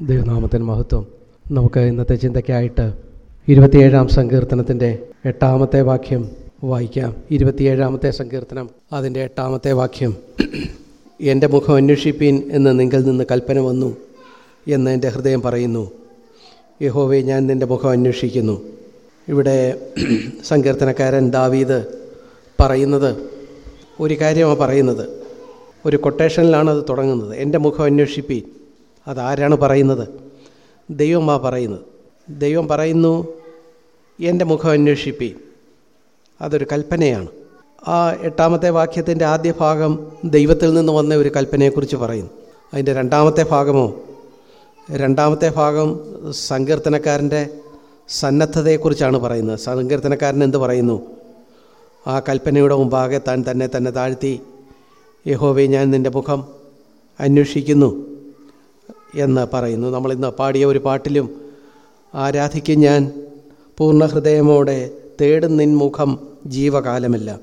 ദൈവനാമത്തിന് മഹത്വം. നമുക്ക് ഇന്നത്തെ ചിന്തയ്ക്കായിട്ട് ഇരുപത്തിയേഴാം സങ്കീർത്തനത്തിന്റെ എട്ടാമത്തെ വാക്യം വായിക്കാം. ഇരുപത്തിയേഴാമത്തെ സങ്കീർത്തനം അതിന്റെ എട്ടാമത്തെ വാക്യം. എന്റെ മുഖം അന്വേഷിപ്പീൻ എന്ന് നിങ്ങൾ നിന്ന് കൽപ്പന വന്നു എന്ന് എന്റെ ഹൃദയം പറയുന്നു. യഹോവെ ഞാൻ നിന്റെ മുഖം അന്വേഷിക്കുന്നു. ഇവിടെ സങ്കീർത്തനക്കാരൻ ദാവീദ് പറയുന്നത് ഒരു കാര്യമാണ് പറയുന്നത്. ഒരു കൊട്ടേഷനിലാണ് അത് തുടങ്ങുന്നത്. എന്റെ മുഖം അന്വേഷിപ്പീൻ അതാരാണ് പറയുന്നത്? ദൈവമാണ് പറയുന്നത്. ദൈവം പറയുന്നു എന്റെ മുഖം അന്വേഷിപ്പീൻ. അതൊരു കൽപ്പനയാണ്. ആ എട്ടാമത്തെ വാക്യത്തിന്റെ ആദ്യ ഭാഗം ദൈവത്തിൽ നിന്ന് വന്ന ഒരു കൽപ്പനയെക്കുറിച്ച് പറയുന്നു. അതിന്റെ രണ്ടാമത്തെ ഭാഗമോ? രണ്ടാമത്തെ ഭാഗം സങ്കീർത്തനക്കാരന്റെ സന്നദ്ധതയെക്കുറിച്ചാണ് പറയുന്നത്. സങ്കീർത്തനക്കാരൻ എന്ത് പറയുന്നു? ആ കൽപ്പനയുടെ മുമ്പാകെ താൻ തന്നെ തന്നെ താഴ്ത്തി യഹോവെ ഞാൻ നിന്റെ മുഖം അന്വേഷിക്കുന്നു. എന്ന് പറയുന്നു. നമ്മളിന്ന് പാടിയ ഒരു പാട്ടിലും ആരാധിക്കും ഞാൻ. പൂർണ ഹൃദയമോടെ തേടും നിൻ മുഖം ജീവകാലമെല്ലാം.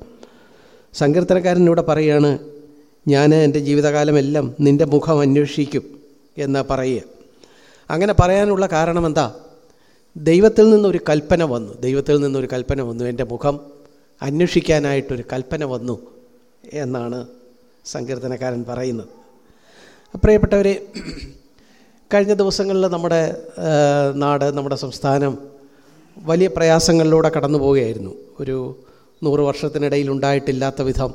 സങ്കീർത്തനക്കാരൻ ഇവിടെ പറയുകയാണ് ഞാൻ എന്റെ ജീവിതകാലമെല്ലാം നിന്റെ മുഖം അന്വേഷിക്കും എന്ന് പറയുക. അങ്ങനെ പറയാനുള്ള കാരണം എന്താ? ദൈവത്തിൽ നിന്നൊരു കൽപ്പന വന്നു. ദൈവത്തിൽ നിന്നൊരു കൽപ്പന വന്നു. എന്റെ മുഖം അന്വേഷിക്കാനായിട്ടൊരു കൽപ്പന വന്നു എന്നാണ് സങ്കീർത്തനക്കാരൻ പറയുന്നത്. പ്രിയപ്പെട്ടവരെ കഴിഞ്ഞ ദിവസങ്ങളിൽ നമ്മുടെ നാട് നമ്മുടെ സംസ്ഥാനം വലിയ പ്രയാസങ്ങളിലൂടെ കടന്നു പോവുകയായിരുന്നു. ഒരു നൂറ് വർഷത്തിനിടയിൽ ഉണ്ടായിട്ടില്ലാത്ത വിധം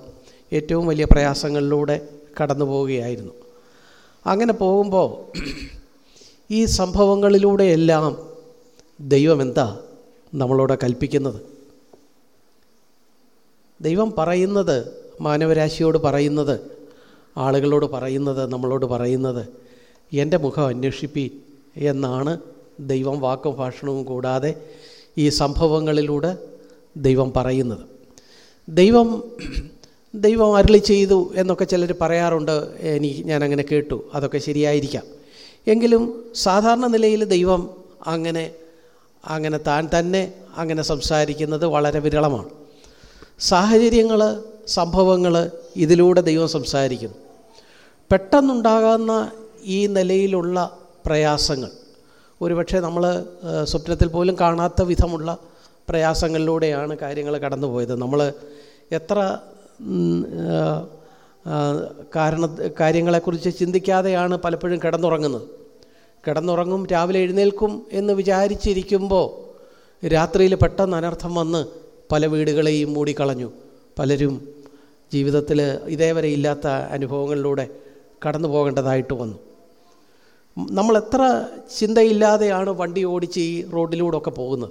ഏറ്റവും വലിയ പ്രയാസങ്ങളിലൂടെ കടന്നു പോവുകയായിരുന്നു. അങ്ങനെ പോകുമ്പോൾ ഈ സംഭവങ്ങളിലൂടെയെല്ലാം ദൈവം എന്താ നമ്മളോട് കൽപ്പിക്കുന്നത്? ദൈവം പറയുന്നത് മാനവരാശിയോട് പറയുന്നത് ആളുകളോട് പറയുന്നത് നമ്മളോട് പറയുന്നത് എന്റെ മുഖം അന്വേഷിപ്പീൻ എന്നാണ് ദൈവം വാക്കും ഭാഷണവും കൂടാതെ ഈ സംഭവങ്ങളിലൂടെ ദൈവം പറയുന്നത്. ദൈവം ദൈവം അരളി ചെയ്തു എന്നൊക്കെ ചിലർ പറയാറുണ്ട്. എനിക്ക് ഞാനങ്ങനെ കേട്ടു. അതൊക്കെ ശരിയായിരിക്കാം. എങ്കിലും സാധാരണ നിലയിൽ ദൈവം അങ്ങനെ അങ്ങനെ താൻ തന്നെ അങ്ങനെ സംസാരിക്കുന്നത് വളരെ വിരളമാണ്. സാഹചര്യങ്ങൾ സംഭവങ്ങൾ ഇതിലൂടെ ദൈവം സംസാരിക്കുന്നു. പെട്ടെന്നുണ്ടാകാവുന്ന ഈ നിലയിലുള്ള പ്രയാസങ്ങൾ. ഒരുപക്ഷെ നമ്മൾ സ്വപ്നത്തിൽ പോലും കാണാത്ത വിധമുള്ള പ്രയാസങ്ങളിലൂടെയാണ് കാര്യങ്ങൾ കടന്നുപോയത്. നമ്മൾ എത്ര കാരണ കാര്യങ്ങളെക്കുറിച്ച് ചിന്തിക്കാതെയാണ് പലപ്പോഴും കിടന്നുറങ്ങുന്നത്. കിടന്നുറങ്ങും രാവിലെ എഴുന്നേൽക്കും എന്ന് വിചാരിച്ചിരിക്കുമ്പോൾ രാത്രിയിൽ പെട്ടെന്ന് അനർത്ഥം വന്ന് പല വീടുകളെയും മൂടിക്കളഞ്ഞു. പലരും ജീവിതത്തിൽ ഇതേവരെ ഇല്ലാത്ത അനുഭവങ്ങളിലൂടെ കടന്നു പോകേണ്ടതായിട്ട് വന്നു. നമ്മൾ എത്ര ചിന്തയില്ലാതെയാണ് വണ്ടി ഓടിച്ച് ഈ റോഡിലൂടെയൊക്കെ പോകുന്നത്.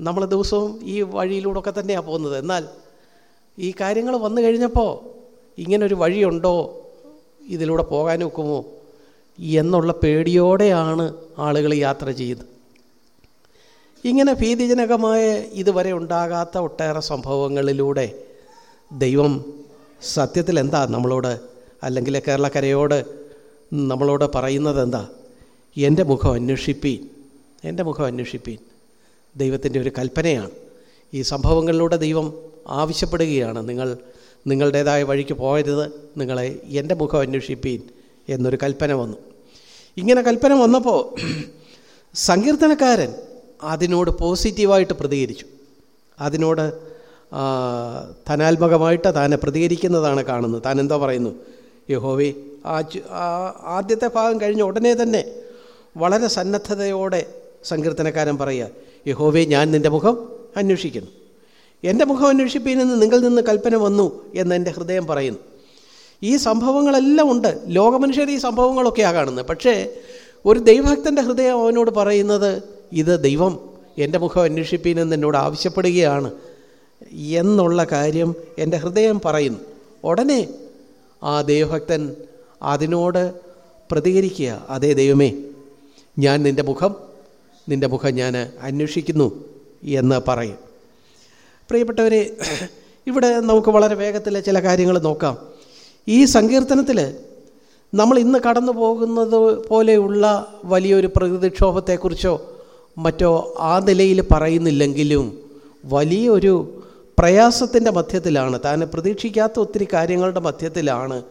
നമ്മൾ ദിവസവും ഈ വഴിയിലൂടെ ഒക്കെ തന്നെയാണ് പോകുന്നത്. എന്നാൽ ഈ കാര്യങ്ങൾ വന്നു കഴിഞ്ഞപ്പോൾ ഇങ്ങനൊരു വഴിയുണ്ടോ? ഇതിലൂടെ പോകാൻ ഒക്കുമോ? എന്നുള്ള പേടിയോടെയാണ് ആളുകൾ യാത്ര ചെയ്യുന്നത്. ഇങ്ങനെ ഭീതിജനകമായ ഇതുവരെ ഉണ്ടാകാത്ത ഒട്ടേറെ സംഭവങ്ങളിലൂടെ ദൈവം സത്യത്തിൽ എന്താ നമ്മളോട് അല്ലെങ്കിൽ കേരളക്കരയോട് നമ്മളോട് പറയുന്നത് എന്താ? എന്റെ മുഖം അന്വേഷിപ്പീൻ. എന്റെ മുഖം അന്വേഷിപ്പീൻ. ദൈവത്തിന്റെ ഒരു കൽപ്പനയാണ്. ഈ സംഭവങ്ങളിലൂടെ ദൈവം ആവശ്യപ്പെടുകയാണ്. നിങ്ങൾ നിങ്ങളുടേതായ വഴിക്ക് പോയരുത്. നിങ്ങളെ എന്റെ മുഖം അന്വേഷിപ്പീൻ എന്നൊരു കൽപ്പന വന്നു. ഇങ്ങനെ കൽപ്പന വന്നപ്പോൾ സങ്കീർത്തനക്കാരൻ അതിനോട് പോസിറ്റീവായിട്ട് പ്രതികരിച്ചു. അതിനോട് ധനാത്മകമായിട്ട് താനെ പ്രതികരിക്കുന്നതാണ് കാണുന്നത്. താൻ എന്തോ പറയുന്നു? യഹോവേ ആ ആദ്യത്തെ ഭാഗം കഴിഞ്ഞ ഉടനെ തന്നെ വളരെ സന്നദ്ധതയോടെ സങ്കീർത്തനക്കാരൻ പറയുക യഹോവേ ഞാൻ നിന്റെ മുഖം അന്വേഷിക്കുന്നു. എന്റെ മുഖം അന്വേഷിപ്പീനെന്ന് നിങ്ങൾ നിന്ന് കൽപ്പന വന്നു എന്ന് എന്റെ ഹൃദയം പറയുന്നു. ഈ സംഭവങ്ങളെല്ലാം ഉണ്ട്. ലോകമനുഷ്യർ ഈ സംഭവങ്ങളൊക്കെയാണ് കാണുന്നത്. പക്ഷേ ഒരു ദൈവഭക്തന്റെ ഹൃദയം അവനോട് പറയുന്നത് ഇത് ദൈവം എന്റെ മുഖം അന്വേഷിപ്പീനെന്ന് എന്നോട് ആവശ്യപ്പെടുകയാണ് എന്നുള്ള കാര്യം എന്റെ ഹൃദയം പറയുന്നു. ഉടനെ ആ ദൈവഭക്തൻ അതിനോട് പ്രതികരിക്കുക. അതേ ദൈവമേ ഞാൻ നിന്റെ മുഖം നിന്റെ മുഖം ഞാൻ അന്വേഷിക്കുന്നു എന്ന് പറയും. പ്രിയപ്പെട്ടവരെ ഇവിടെ നമുക്ക് വളരെ വേഗത്തിൽ ചില കാര്യങ്ങൾ നോക്കാം. ഈ സങ്കീർത്തനത്തിൽ നമ്മൾ ഇന്ന് കടന്നു പോകുന്നത് പോലെയുള്ള വലിയൊരു പ്രകൃതിക്ഷോഭത്തെക്കുറിച്ചോ മറ്റോ ആ നിലയിൽ പറയുന്നില്ലെങ്കിലും വലിയൊരു പ്രയാസത്തിന്റെ മധ്യത്തിലാണ് താൻ പ്രതീക്ഷിക്കാത്ത ഒത്തിരി കാര്യങ്ങളുടെ മധ്യത്തിലാണ്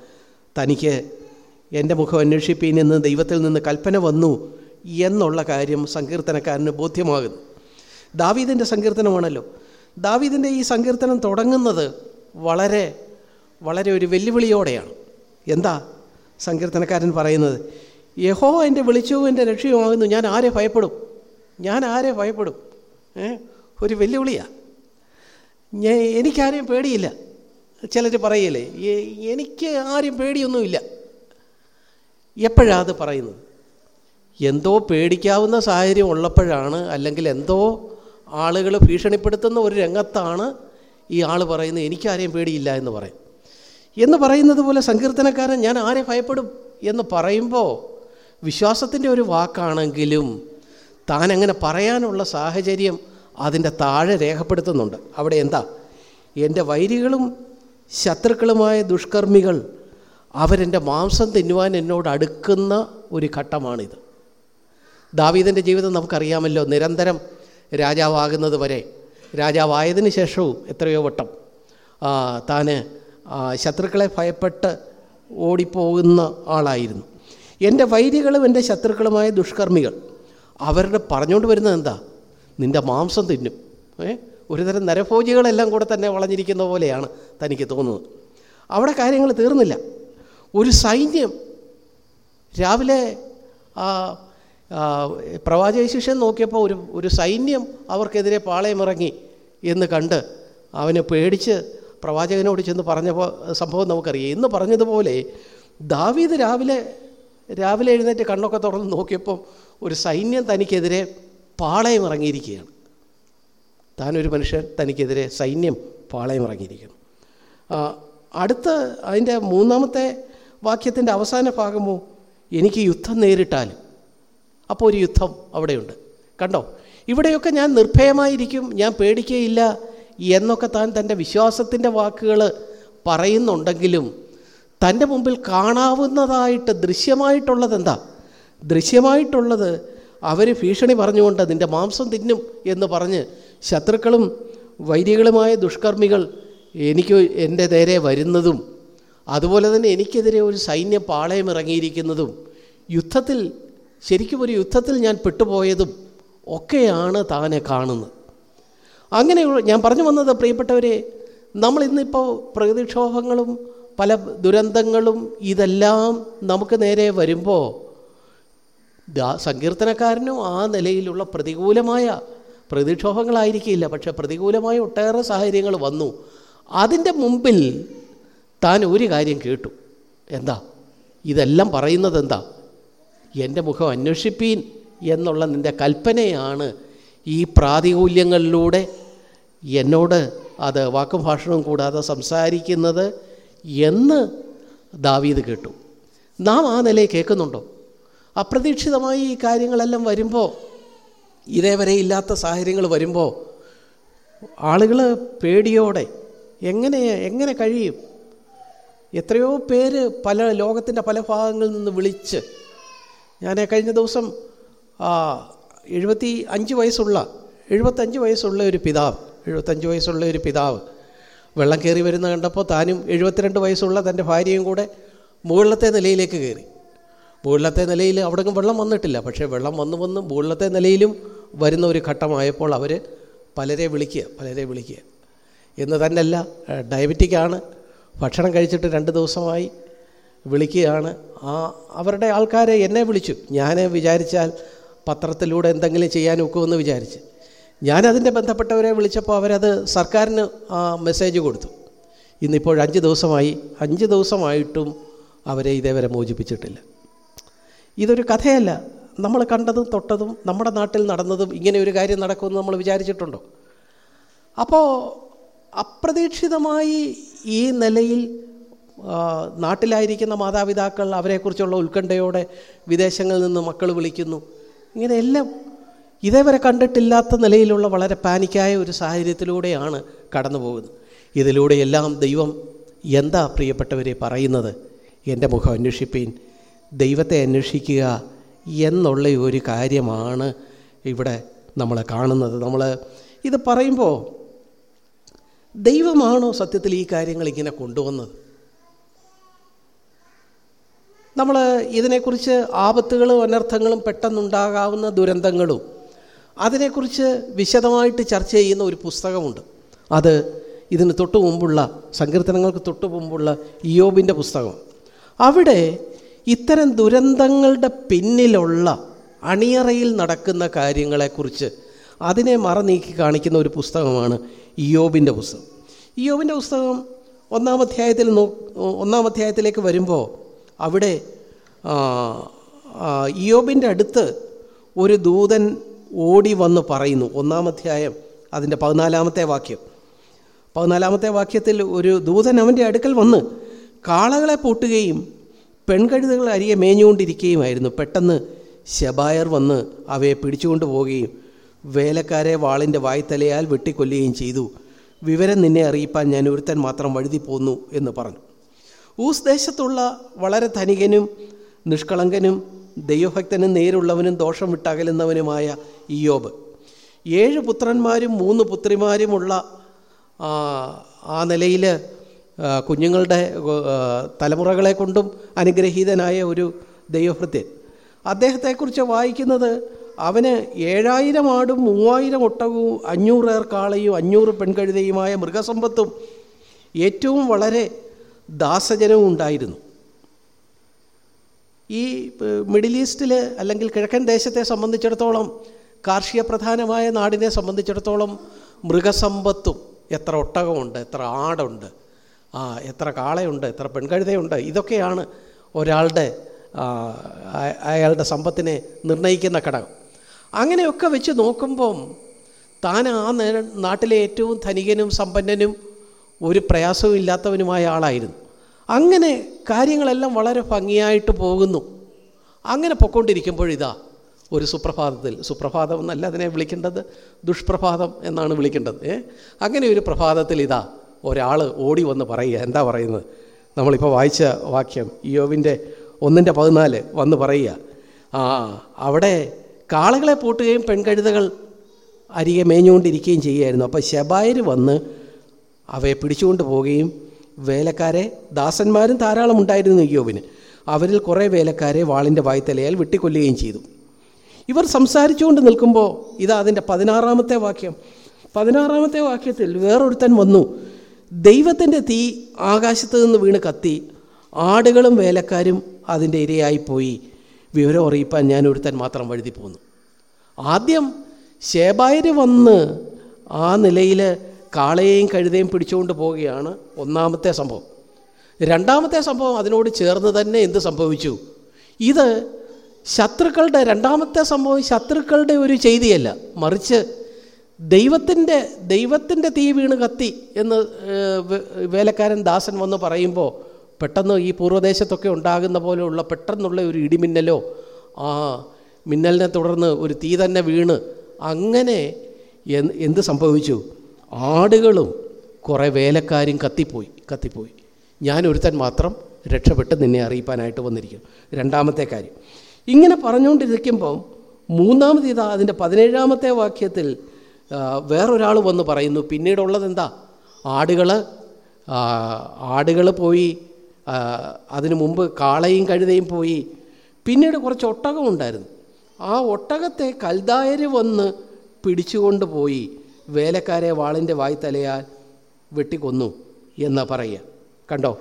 തനിക്ക് എന്റെ മുഖം അന്വേഷിപ്പീൻ നിന്ന് ദൈവത്തിൽ നിന്ന് കൽപ്പന വന്നു എന്നുള്ള കാര്യം സങ്കീർത്തനക്കാരന് ബോധ്യമാകുന്നു. ദാവീദിന്റെ സങ്കീർത്തനമാണല്ലോ. ദാവീദിന്റെ ഈ സങ്കീർത്തനം തുടങ്ങുന്നത് വളരെ വളരെ ഒരു വെല്ലുവിളിയോടെയാണ്. എന്താ സങ്കീർത്തനക്കാരൻ പറയുന്നത്? യഹോ എന്റെ വിളിച്ചവും എന്റെ രക്ഷയുമാകുന്നു ഞാൻ ആരെ ഭയപ്പെടും? ഞാൻ ആരെ ഭയപ്പെടും? ഏ? ഒരു വെല്ലുവിളിയാണ് ഞാൻ എനിക്കാരെയും പേടിയില്ല. ചിലർ പറയില്ലേ എനിക്ക് ആരും പേടിയൊന്നുമില്ല. എപ്പോഴാണ് അത് പറയുന്നത്? എന്തോ പേടിക്കാവുന്ന സാഹചര്യം ഉള്ളപ്പോഴാണ് അല്ലെങ്കിൽ എന്തോ ആളുകൾ ഭീഷണിപ്പെടുത്തുന്ന ഒരു രംഗത്താണ് ഈ ആൾ പറയുന്നത് എനിക്കാരെയും പേടിയില്ല എന്ന് പറയും. എന്ന് പറയുന്നത് പോലെ സങ്കീർത്തനക്കാരൻ ഞാൻ ആരെ ഭയപ്പെടും? എന്ന് പറയുമ്പോൾ വിശ്വാസത്തിന്റെ ഒരു വാക്കാണെങ്കിലും താൻ പറയാനുള്ള സാഹചര്യം അതിന്റെ താഴെ രേഖപ്പെടുത്തുന്നുണ്ട്. അവിടെ എന്താ? എന്റെ വൈരികളും ശത്രുക്കളുമായ ദുഷ്കർമ്മികൾ അവരെന്റെ മാംസം തിന്നുവാൻ എന്നോട് അടുക്കുന്ന ഒരു ഘട്ടമാണിത്. ദാവീദിന്റെ ജീവിതം നമുക്കറിയാമല്ലോ നിരന്തരം രാജാവാകുന്നത് വരെ. രാജാവായതിനു ശേഷവും എത്രയോ വട്ടം താന് ശത്രുക്കളെ ഭയപ്പെട്ട് ഓടിപ്പോകുന്ന ആളായിരുന്നു. എന്റെ വൈരികളും എന്റെ ശത്രുക്കളുമായ ദുഷ്കർമ്മികൾ അവരുടെ പറഞ്ഞുകൊണ്ട് വരുന്നത് എന്താ? നിന്റെ മാംസം തിന്നും. ഏ? ഒരുതരം നരഭോജികളെല്ലാം കൂടെ തന്നെ വളഞ്ഞിരിക്കുന്ന പോലെയാണ് തനിക്ക് തോന്നുന്നത്. അവിടെ കാര്യങ്ങൾ തീർന്നില്ല. ഒരു സൈന്യം രാവിലെ ആ ആ, പ്രവാചക ശിഷ്യൻ നോക്കിയപ്പോൾ ഒരു ഒരു സൈന്യം അവർക്കെതിരെ പാളയമിറങ്ങി എന്ന് കണ്ട് അവനെ പേടിച്ച് പ്രവാചകനോട് ചെന്ന് പറഞ്ഞപ്പോൾ സംഭവം നമുക്കറിയാം. ഇന്ന് പറഞ്ഞതുപോലെ ദാവീദ് രാവിലെ രാവിലെ എഴുന്നേറ്റ് കണ്ണൊക്കെ തുറന്ന് നോക്കിയപ്പം ഒരു സൈന്യം തനിക്കെതിരെ പാളയം ഇറങ്ങിയിരിക്കുകയാണ്. താനൊരു മനുഷ്യൻ തനിക്കെതിരെ സൈന്യം പാളയം ഇറങ്ങിയിരിക്കുന്നു. അടുത്ത അതിന്റെ മൂന്നാമത്തെ വാക്യത്തിന്റെ അവസാന ഭാഗമോ എനിക്ക് യുദ്ധം നേരിട്ടാലും. അപ്പോൾ ഒരു യുദ്ധം അവിടെയുണ്ട്. കണ്ടോ? ഇവിടെയൊക്കെ ഞാൻ നിർഭയമായിരിക്കും ഞാൻ പേടിക്കുകയില്ല എന്നൊക്കെ താൻ തന്റെ വിശ്വാസത്തിന്റെ വാക്കുകൾ പറയുന്നുണ്ടെങ്കിലും തന്റെ മുമ്പിൽ കാണാവുന്നതായിട്ട് ദൃശ്യമായിട്ടുള്ളത് എന്താ? ദൃശ്യമായിട്ടുള്ളത് അവർ ഭീഷണി പറഞ്ഞുകൊണ്ട് നിന്റെ മാംസം തിന്നും എന്ന് പറഞ്ഞ് ശത്രുക്കളും വൈരികളുമായ ദുഷ്കർമ്മികൾ എനിക്ക് എന്റെ നേരെ വരുന്നതും അതുപോലെ തന്നെ എനിക്കെതിരെ ഒരു സൈന്യം പാളയം ഇറങ്ങിയിരിക്കുന്നതും യുദ്ധത്തിൽ ശരിക്കും ഒരു യുദ്ധത്തിൽ ഞാൻ പെട്ടുപോയതും ഒക്കെയാണ് താനെ കാണുന്നത്. അങ്ങനെ ഞാൻ പറഞ്ഞു വന്നത് പ്രിയപ്പെട്ടവരെ നമ്മൾ ഇന്നിപ്പോൾ പ്രകൃതിക്ഷോഭങ്ങളും പല ദുരന്തങ്ങളും ഇതെല്ലാം നമുക്ക് നേരെ വരുമ്പോൾ സങ്കീർത്തനക്കാരനും ആ നിലയിലുള്ള പ്രതികൂലമായ പ്രതിക്ഷോഭങ്ങളായിരിക്കില്ല പക്ഷെ പ്രതികൂലമായ ഒട്ടേറെ സാഹചര്യങ്ങൾ വന്നു. അതിന്റെ മുമ്പിൽ താൻ ഒരു കാര്യം കേട്ടു. എന്താ? ഇതെല്ലാം പറയുന്നത് എന്താ? എന്റെ മുഖം അന്വേഷിപ്പീൻ എന്നുള്ള നിന്റെ കൽപ്പനയാണ് ഈ പ്രാതികൂല്യങ്ങളിലൂടെ എന്നോട് അത് വാക്കും ഭാഷണവും കൂടാതെ സംസാരിക്കുന്നത് എന്ന് ദാവീത് കേട്ടു. നാം ആ നിലയിൽ കേൾക്കുന്നുണ്ടോ? അപ്രതീക്ഷിതമായി ഈ കാര്യങ്ങളെല്ലാം വരുമ്പോൾ ഇതേവരെ ഇല്ലാത്ത സാഹചര്യങ്ങൾ വരുമ്പോൾ ആളുകൾ പേടിയോടെ എങ്ങനെ എങ്ങനെ കഴിയും? എത്രയോ പേര് പല ലോകത്തിന്റെ പല ഭാഗങ്ങളിൽ നിന്ന് വിളിച്ച് ഞാൻ കഴിഞ്ഞ ദിവസം എഴുപത്തി അഞ്ച് വയസ്സുള്ള എഴുപത്തഞ്ച് വയസ്സുള്ള ഒരു പിതാവ് എഴുപത്തഞ്ച് വയസ്സുള്ള ഒരു പിതാവ് വെള്ളം കയറി വരുന്ന കണ്ടപ്പോൾ താനും എഴുപത്തിരണ്ട് വയസ്സുള്ള തന്റെ ഭാര്യയും കൂടെ മുകളിലത്തെ നിലയിലേക്ക് കയറി. മുകളിലത്തെ നിലയിൽ അവിടെ വെള്ളം വന്നിട്ടില്ല. പക്ഷേ വെള്ളം വന്ന് വന്ന് മുകളിലത്തെ നിലയിലും വരുന്ന ഒരു ഘട്ടമായപ്പോൾ അവർ പലരെ വിളിക്കുക പലരെ വിളിക്കുക. എന്ന് തന്നെയല്ല ഡയബറ്റിക്കാണ്. ഭക്ഷണം കഴിച്ചിട്ട് രണ്ട് ദിവസമായി വിളിക്കുകയാണ്. ആ അവരുടെ ആൾക്കാരെ എന്നെ വിളിച്ചു. ഞാൻ വിചാരിച്ചാൽ പത്രത്തിലൂടെ എന്തെങ്കിലും ചെയ്യാൻ ഒക്കുമെന്ന് വിചാരിച്ച്. ഞാനതിന്റെ ബന്ധപ്പെട്ടവരെ വിളിച്ചപ്പോൾ അവരത് സർക്കാരിന് ആ മെസ്സേജ് കൊടുത്തു. ഇന്നിപ്പോൾ അഞ്ച് ദിവസമായി. അഞ്ച് ദിവസമായിട്ടും അവരെ ഇതേവരെ മോചിപ്പിച്ചിട്ടില്ല. ഇതൊരു കഥയല്ല. നമ്മൾ കണ്ടതും തൊട്ടതും നമ്മുടെ നാട്ടിൽ നടന്നതും ഇങ്ങനെ ഒരു കാര്യം നടക്കുമെന്ന് നമ്മൾ വിചാരിച്ചിട്ടുണ്ടോ? അപ്പോൾ അപ്രതീക്ഷിതമായി ഈ നിലയിൽ നാട്ടിലായിരിക്കുന്ന മാതാപിതാക്കൾ അവരെക്കുറിച്ചുള്ള ഉത്കണ്ഠയോടെ വിദേശങ്ങളിൽ നിന്ന് മക്കൾ വിളിക്കുന്നു. ഇങ്ങനെയെല്ലാം ഇതേവരെ കണ്ടിട്ടില്ലാത്ത നിലയിലുള്ള വളരെ പാനിക്കായ ഒരു സാഹചര്യത്തിലൂടെയാണ് കടന്നു പോകുന്നത്. ഇതിലൂടെയെല്ലാം ദൈവം എന്താ പ്രിയപ്പെട്ടവരെ പറയുന്നത്? എന്റെ മുഖം അന്വേഷിപ്പീൻ. ദൈവത്തെ അന്വേഷിക്കുക എന്നുള്ള ഒരു കാര്യമാണ് ഇവിടെ നമ്മൾ കാണുന്നത്. നമ്മൾ ഇത് പറയുമ്പോൾ ദൈവമാണോ സത്യത്തിൽ ഈ കാര്യങ്ങൾ ഇങ്ങനെ കൊണ്ടുവന്നത്? നമ്മൾ ഇതിനെക്കുറിച്ച് ആപത്തുകളും അനർത്ഥങ്ങളും പെട്ടെന്നുണ്ടാകാവുന്ന ദുരന്തങ്ങളും അതിനെക്കുറിച്ച് വിശദമായിട്ട് ചർച്ച ചെയ്യുന്ന ഒരു പുസ്തകമുണ്ട്. അത് ഇതിന് തൊട്ടു മുമ്പുള്ള സങ്കീർത്തനങ്ങൾക്ക് തൊട്ടു മുമ്പുള്ള ഇയോബിന്റെ പുസ്തകം. അവിടെ ഇത്തരം ദുരന്തങ്ങളുടെ പിന്നിലുള്ള അണിയറയിൽ നടക്കുന്ന കാര്യങ്ങളെക്കുറിച്ച് അതിനെ മറനീക്കി കാണിക്കുന്ന ഒരു പുസ്തകമാണ് ഇയോബിന്റെ പുസ്തകം. ഇയോബിന്റെ പുസ്തകം ഒന്നാം അധ്യായത്തിൽ നോ ഒന്നാം അധ്യായത്തിലേക്ക് വരുമ്പോൾ അവിടെ ഇയോബിന്റെ അടുത്ത് ഒരു ദൂതൻ ഓടി വന്ന് പറയുന്നു. ഒന്നാം അധ്യായം അതിന്റെ പതിനാലാമത്തെ വാക്യം. പതിനാലാമത്തെ വാക്യത്തിൽ ഒരു ദൂതൻ അവന്റെ അടുക്കൽ വന്ന് കാളകളെ പൂട്ടുകയും പെൺകഴുതകൾ അരിയെ മേഞ്ഞുകൊണ്ടിരിക്കുകയുമായിരുന്നു. പെട്ടെന്ന് ശബായർ വന്ന് അവയെ പിടിച്ചുകൊണ്ട് പോവുകയും വേലക്കാരെ വാളിന്റെ വായ്ത്തലയാൽ വെട്ടിക്കൊല്ലുകയും ചെയ്തു. വിവരം നിന്നെ അറിയിപ്പാൻ ഞാൻ ഒരുത്തൻ മാത്രം വഴുതി പോന്നു എന്ന് പറഞ്ഞു. ഊസ് ദേശത്തുള്ള വളരെ ധനികനും നിഷ്കളങ്കനും ദൈവഭക്തനും നേരുള്ളവനും ദോഷം വിട്ടകലുന്നവനുമായ ഇയോബ് ഏഴ് പുത്രന്മാരും മൂന്ന് പുത്രിമാരുമുള്ള ആ നിലയിൽ കുഞ്ഞുങ്ങളുടെ തലമുറകളെ കൊണ്ടും അനുഗ്രഹീതനായ ഒരു ദൈവഭൃത്യൻ. അദ്ദേഹത്തെക്കുറിച്ച് വായിക്കുന്നത് അവന് ഏഴായിരം ആടും മൂവായിരം ഒട്ടകവും അഞ്ഞൂറ് ഏർ കാളയും അഞ്ഞൂറ് പെൺകഴുതയുമായ മൃഗസമ്പത്തും ഏറ്റവും വളരെ ദാസജനവും ഉണ്ടായിരുന്നു. ഈ മിഡിൽ ഈസ്റ്റിൽ അല്ലെങ്കിൽ കിഴക്കൻ ദേശത്തെ സംബന്ധിച്ചിടത്തോളം കാർഷിക പ്രധാനമായ നാടിനെ സംബന്ധിച്ചിടത്തോളം മൃഗസമ്പത്തും എത്ര ഒട്ടകമുണ്ട് എത്ര ആടുണ്ട് ആ എത്ര കാളയുണ്ട് എത്ര പെൺകഴുതയുണ്ട് ഇതൊക്കെയാണ് ഒരാളുടെ അയാളുടെ സമ്പത്തിനെ നിർണയിക്കുന്ന ഘടകം. അങ്ങനെയൊക്കെ വെച്ച് നോക്കുമ്പം താൻ ആ നാട്ടിലെ ഏറ്റവും ധനികനും സമ്പന്നനും ഒരു പ്രയാസവും ഇല്ലാത്തവനുമായ ആളായിരുന്നു. അങ്ങനെ കാര്യങ്ങളെല്ലാം വളരെ ഭംഗിയായിട്ട് പോകുന്നു. അങ്ങനെ പൊക്കൊണ്ടിരിക്കുമ്പോഴിതാ ഒരു സുപ്രഭാതത്തിൽ സുപ്രഭാതം എന്നല്ല അതിനെ വിളിക്കേണ്ടത് ദുഷ്പ്രഭാതം എന്നാണ് വിളിക്കേണ്ടത് അങ്ങനെ ഒരു പ്രഭാതത്തിൽ ഇതാ ഒരാൾ ഓടി വന്ന് പറയുക എന്താ പറയുന്നത്? നമ്മളിപ്പോൾ വായിച്ച വാക്യം ഇയോവിന്റെ ഒന്നിന്റെ പതിനാല് വന്ന് പറയുക. ആ അവിടെ കാളകളെ പൂട്ടുകയും പെൺകഴുതകൾ അരികെ മേഞ്ഞുകൊണ്ടിരിക്കുകയും ചെയ്യുമായിരുന്നു അപ്പോൾ ശബായർ വന്ന് അവയെ പിടിച്ചുകൊണ്ട് പോവുകയും വേലക്കാരെ ദാസന്മാരും ധാരാളം ഉണ്ടായിരുന്നു ഇയോവിന് അവരിൽ കുറേ വേലക്കാരെ വാളിന്റെ വായ്ത്തലയാൽ വെട്ടിക്കൊല്ലുകയും ചെയ്തു. ഇവർ സംസാരിച്ചുകൊണ്ട് നിൽക്കുമ്പോൾ ഇതാ അതിന്റെ പതിനാറാമത്തെ വാക്യം. പതിനാറാമത്തെ വാക്യത്തിൽ വേറൊരുത്തൻ വന്നു. ദൈവത്തിന്റെ തീ ആകാശത്ത് നിന്ന് വീണ് കത്തി ആടുകളും വേലക്കാരും അതിന്റെ ഇരയായിപ്പോയി. വിവരം അറിയിപ്പാൻ ഞാൻ ഒരുത്തൻ മാത്രം വഴുതി പോന്നു. ആദ്യം ശേബായര് വന്ന് ആ നിലയിൽ കാളയെയും കഴുതയും പിടിച്ചുകൊണ്ട് പോവുകയാണ് ഒന്നാമത്തെ സംഭവം. രണ്ടാമത്തെ സംഭവം അതിനോട് ചേർന്ന് തന്നെ എന്ത് സംഭവിച്ചു? ഇത് ശത്രുക്കളുടെ രണ്ടാമത്തെ സംഭവം ശത്രുക്കളുടെ ഒരു ചെയ്തിയല്ല. മറിച്ച് ദൈവത്തിന്റെ ദൈവത്തിന്റെ തീ വീണ് കത്തി എന്ന് വേലക്കാരൻ ദാസൻ വന്ന് പറയുമ്പോൾ പെട്ടെന്ന് ഈ പൂർവദേശത്തൊക്കെ ഉണ്ടാകുന്ന പോലെയുള്ള പെട്ടെന്നുള്ള ഒരു ഇടിമിന്നലോ ആ മിന്നലിനെ തുടർന്ന് ഒരു തീ തന്നെ വീണ് അങ്ങനെ എന്ത് സംഭവിച്ചു? ആടുകളും കുറേ വേലക്കാരും കത്തിപ്പോയി കത്തിപ്പോയി. ഞാൻ ഒരുത്തൻ മാത്രം രക്ഷപ്പെട്ട് നിന്നെ അറിയിപ്പാനായിട്ട് വന്നിരിക്കും രണ്ടാമത്തെ കാര്യം. ഇങ്ങനെ പറഞ്ഞുകൊണ്ടിരിക്കുമ്പം മൂന്നാമത് ഇതാ അതിന്റെ പതിനേഴാമത്തെ വാക്യത്തിൽ വേറൊരാൾ വന്ന് പറയുന്നു പിന്നീടുള്ളത് എന്താ? ആടുകൾ ആടുകൾ പോയി അതിനു മുമ്പ് കാളയും കഴുതയും പോയി. പിന്നീട് കുറച്ച് ഒട്ടകം ഉണ്ടായിരുന്നു. ആ ഒട്ടകത്തെ കൽദായർ വന്ന് പിടിച്ചുകൊണ്ട് പോയി വേലക്കാരെ വാളിന്റെ വായ്ത്തലയാൽ വെട്ടിക്കൊന്നു എന്ന് പറയുക. കണ്ടോ?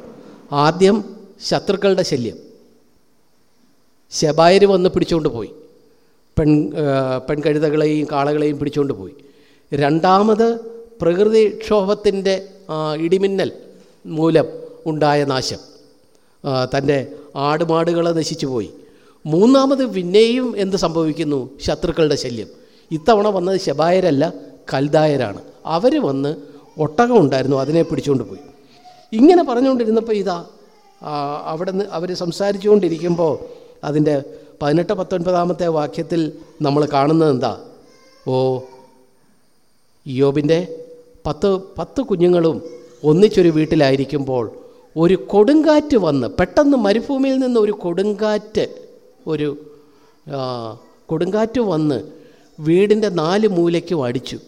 ആദ്യം ശത്രുക്കളുടെ ശല്യം. ശബായർ വന്ന് പിടിച്ചുകൊണ്ട് പോയി. പെൺ പെൺകഴുതകളെയും കാളകളെയും പിടിച്ചുകൊണ്ട് പോയി. രണ്ടാമത് പ്രകൃതിക്ഷോഭത്തിന്റെ ഇടിമിന്നൽ മൂലം ഉണ്ടായ നാശം. തന്റെ ആടുമാടുകൾ നശിച്ചു പോയി മൂന്നാമത് പിന്നെയും എന്ത് സംഭവിക്കുന്നു? ശത്രുക്കളുടെ ശല്യം. ഇത്തവണ വന്നത് ശബായരല്ല കൽദായരാണ്. അവർ വന്ന് ഒട്ടകം ഉണ്ടായിരുന്നു അതിനെ പിടിച്ചുകൊണ്ട് പോയി. ഇങ്ങനെ പറഞ്ഞുകൊണ്ടിരുന്നപ്പോൾ ഇതാ അവിടെ നിന്ന് അവർ സംസാരിച്ചുകൊണ്ടിരിക്കുമ്പോൾ അതിന്റെ പതിനെട്ട് പത്തൊൻപതാമത്തെ വാക്യത്തിൽ നമ്മൾ കാണുന്നത് എന്താ? ഓ യോബിന്റെ പത്ത് പത്ത് കുഞ്ഞുങ്ങളും ഒന്നിച്ചൊരു വീട്ടിലായിരിക്കുമ്പോൾ ഒരു കൊടുങ്കാറ്റ് വന്ന് പെട്ടെന്ന് മരുഭൂമിയിൽ നിന്ന് ഒരു കൊടുങ്കാറ്റ് ഒരു കൊടുങ്കാറ്റ് വന്ന് വീടിന്റെ നാല് മൂലയ്ക്കും അടിച്ചു.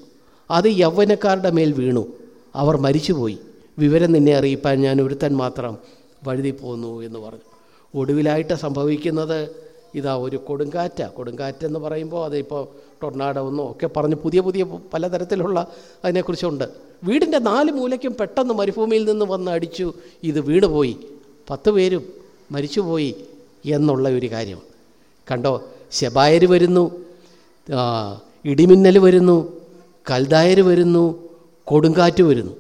അത് യൗവനക്കാരുടെ മേൽ വീണു. അവർ മരിച്ചുപോയി. വിവരം നിന്നെ അറിയിപ്പാൻ ഞാൻ ഒരുത്തൻ മാത്രം വഴുതി പോന്നു എന്ന് പറഞ്ഞു. ഒടുവിലായിട്ട് സംഭവിക്കുന്നത് ഇതാ ഒരു കൊടുങ്കാറ്റ. കൊടുങ്കാറ്റെന്ന് പറയുമ്പോൾ അതിപ്പോൾ ടൊർണാഡോ ഒക്കെ പറഞ്ഞ് പുതിയ പുതിയ പലതരത്തിലുള്ള അതിനെക്കുറിച്ചുണ്ട്. വീടിന്റെ നാല് മൂലയ്ക്കും പെട്ടെന്ന് മരുഭൂമിയിൽ നിന്ന് വന്ന് അടിച്ചു ഇത് വീണുപോയി. പത്ത് പേരും മരിച്ചുപോയി എന്നുള്ള ഒരു കാര്യം. കണ്ടോ? ശബായർ വരുന്നു ഇടിമിന്നൽ വരുന്നു കൽദായർ വരുന്നു കൊടുങ്കാറ്റ് വരുന്നു.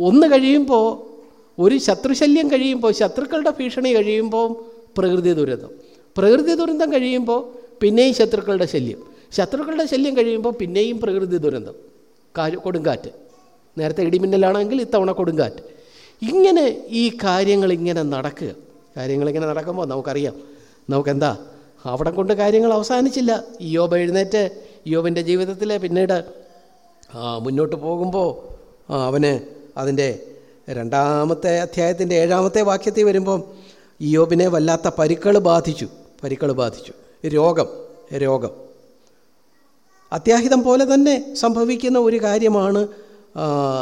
ഒന്ന് കഴിയുമ്പോൾ ഒരു ശത്രുശല്യം കഴിയുമ്പോൾ ശത്രുക്കളുടെ ഭീഷണി കഴിയുമ്പോൾ പ്രകൃതി ദുരന്തം. പ്രകൃതി ദുരന്തം കഴിയുമ്പോൾ പിന്നെയും ശത്രുക്കളുടെ ശല്യം. ശത്രുക്കളുടെ ശല്യം കഴിയുമ്പോൾ പിന്നെയും പ്രകൃതി ദുരന്തം. കാറ്റ് കൊടുങ്കാറ്റ്. നേരത്തെ ഇടിമിന്നലാണെങ്കിൽ ഇത്തവണ കൊടുങ്കാറ്റ്. ഇങ്ങനെ ഈ കാര്യങ്ങളിങ്ങനെ നടക്കുക. കാര്യങ്ങളിങ്ങനെ നടക്കുമ്പോൾ നമുക്കറിയാം. നമുക്കെന്താ? അവിടെ കൊണ്ട് കാര്യങ്ങൾ അവസാനിച്ചില്ല. യോബ എഴുന്നേറ്റ് യോബിന്റെ ജീവിതത്തിൽ പിന്നീട് മുന്നോട്ട് പോകുമ്പോൾ അവന് അതിന്റെ രണ്ടാമത്തെ അധ്യായത്തിന്റെ ഏഴാമത്തെ വാക്യത്തിൽ വരുമ്പം യോബിനെ വല്ലാത്ത പരുക്കൾ ബാധിച്ചു. പരുക്കൾ ബാധിച്ചു. രോഗം. രോഗം. അത്യാഹിതം പോലെ തന്നെ സംഭവിക്കുന്ന ഒരു കാര്യമാണ്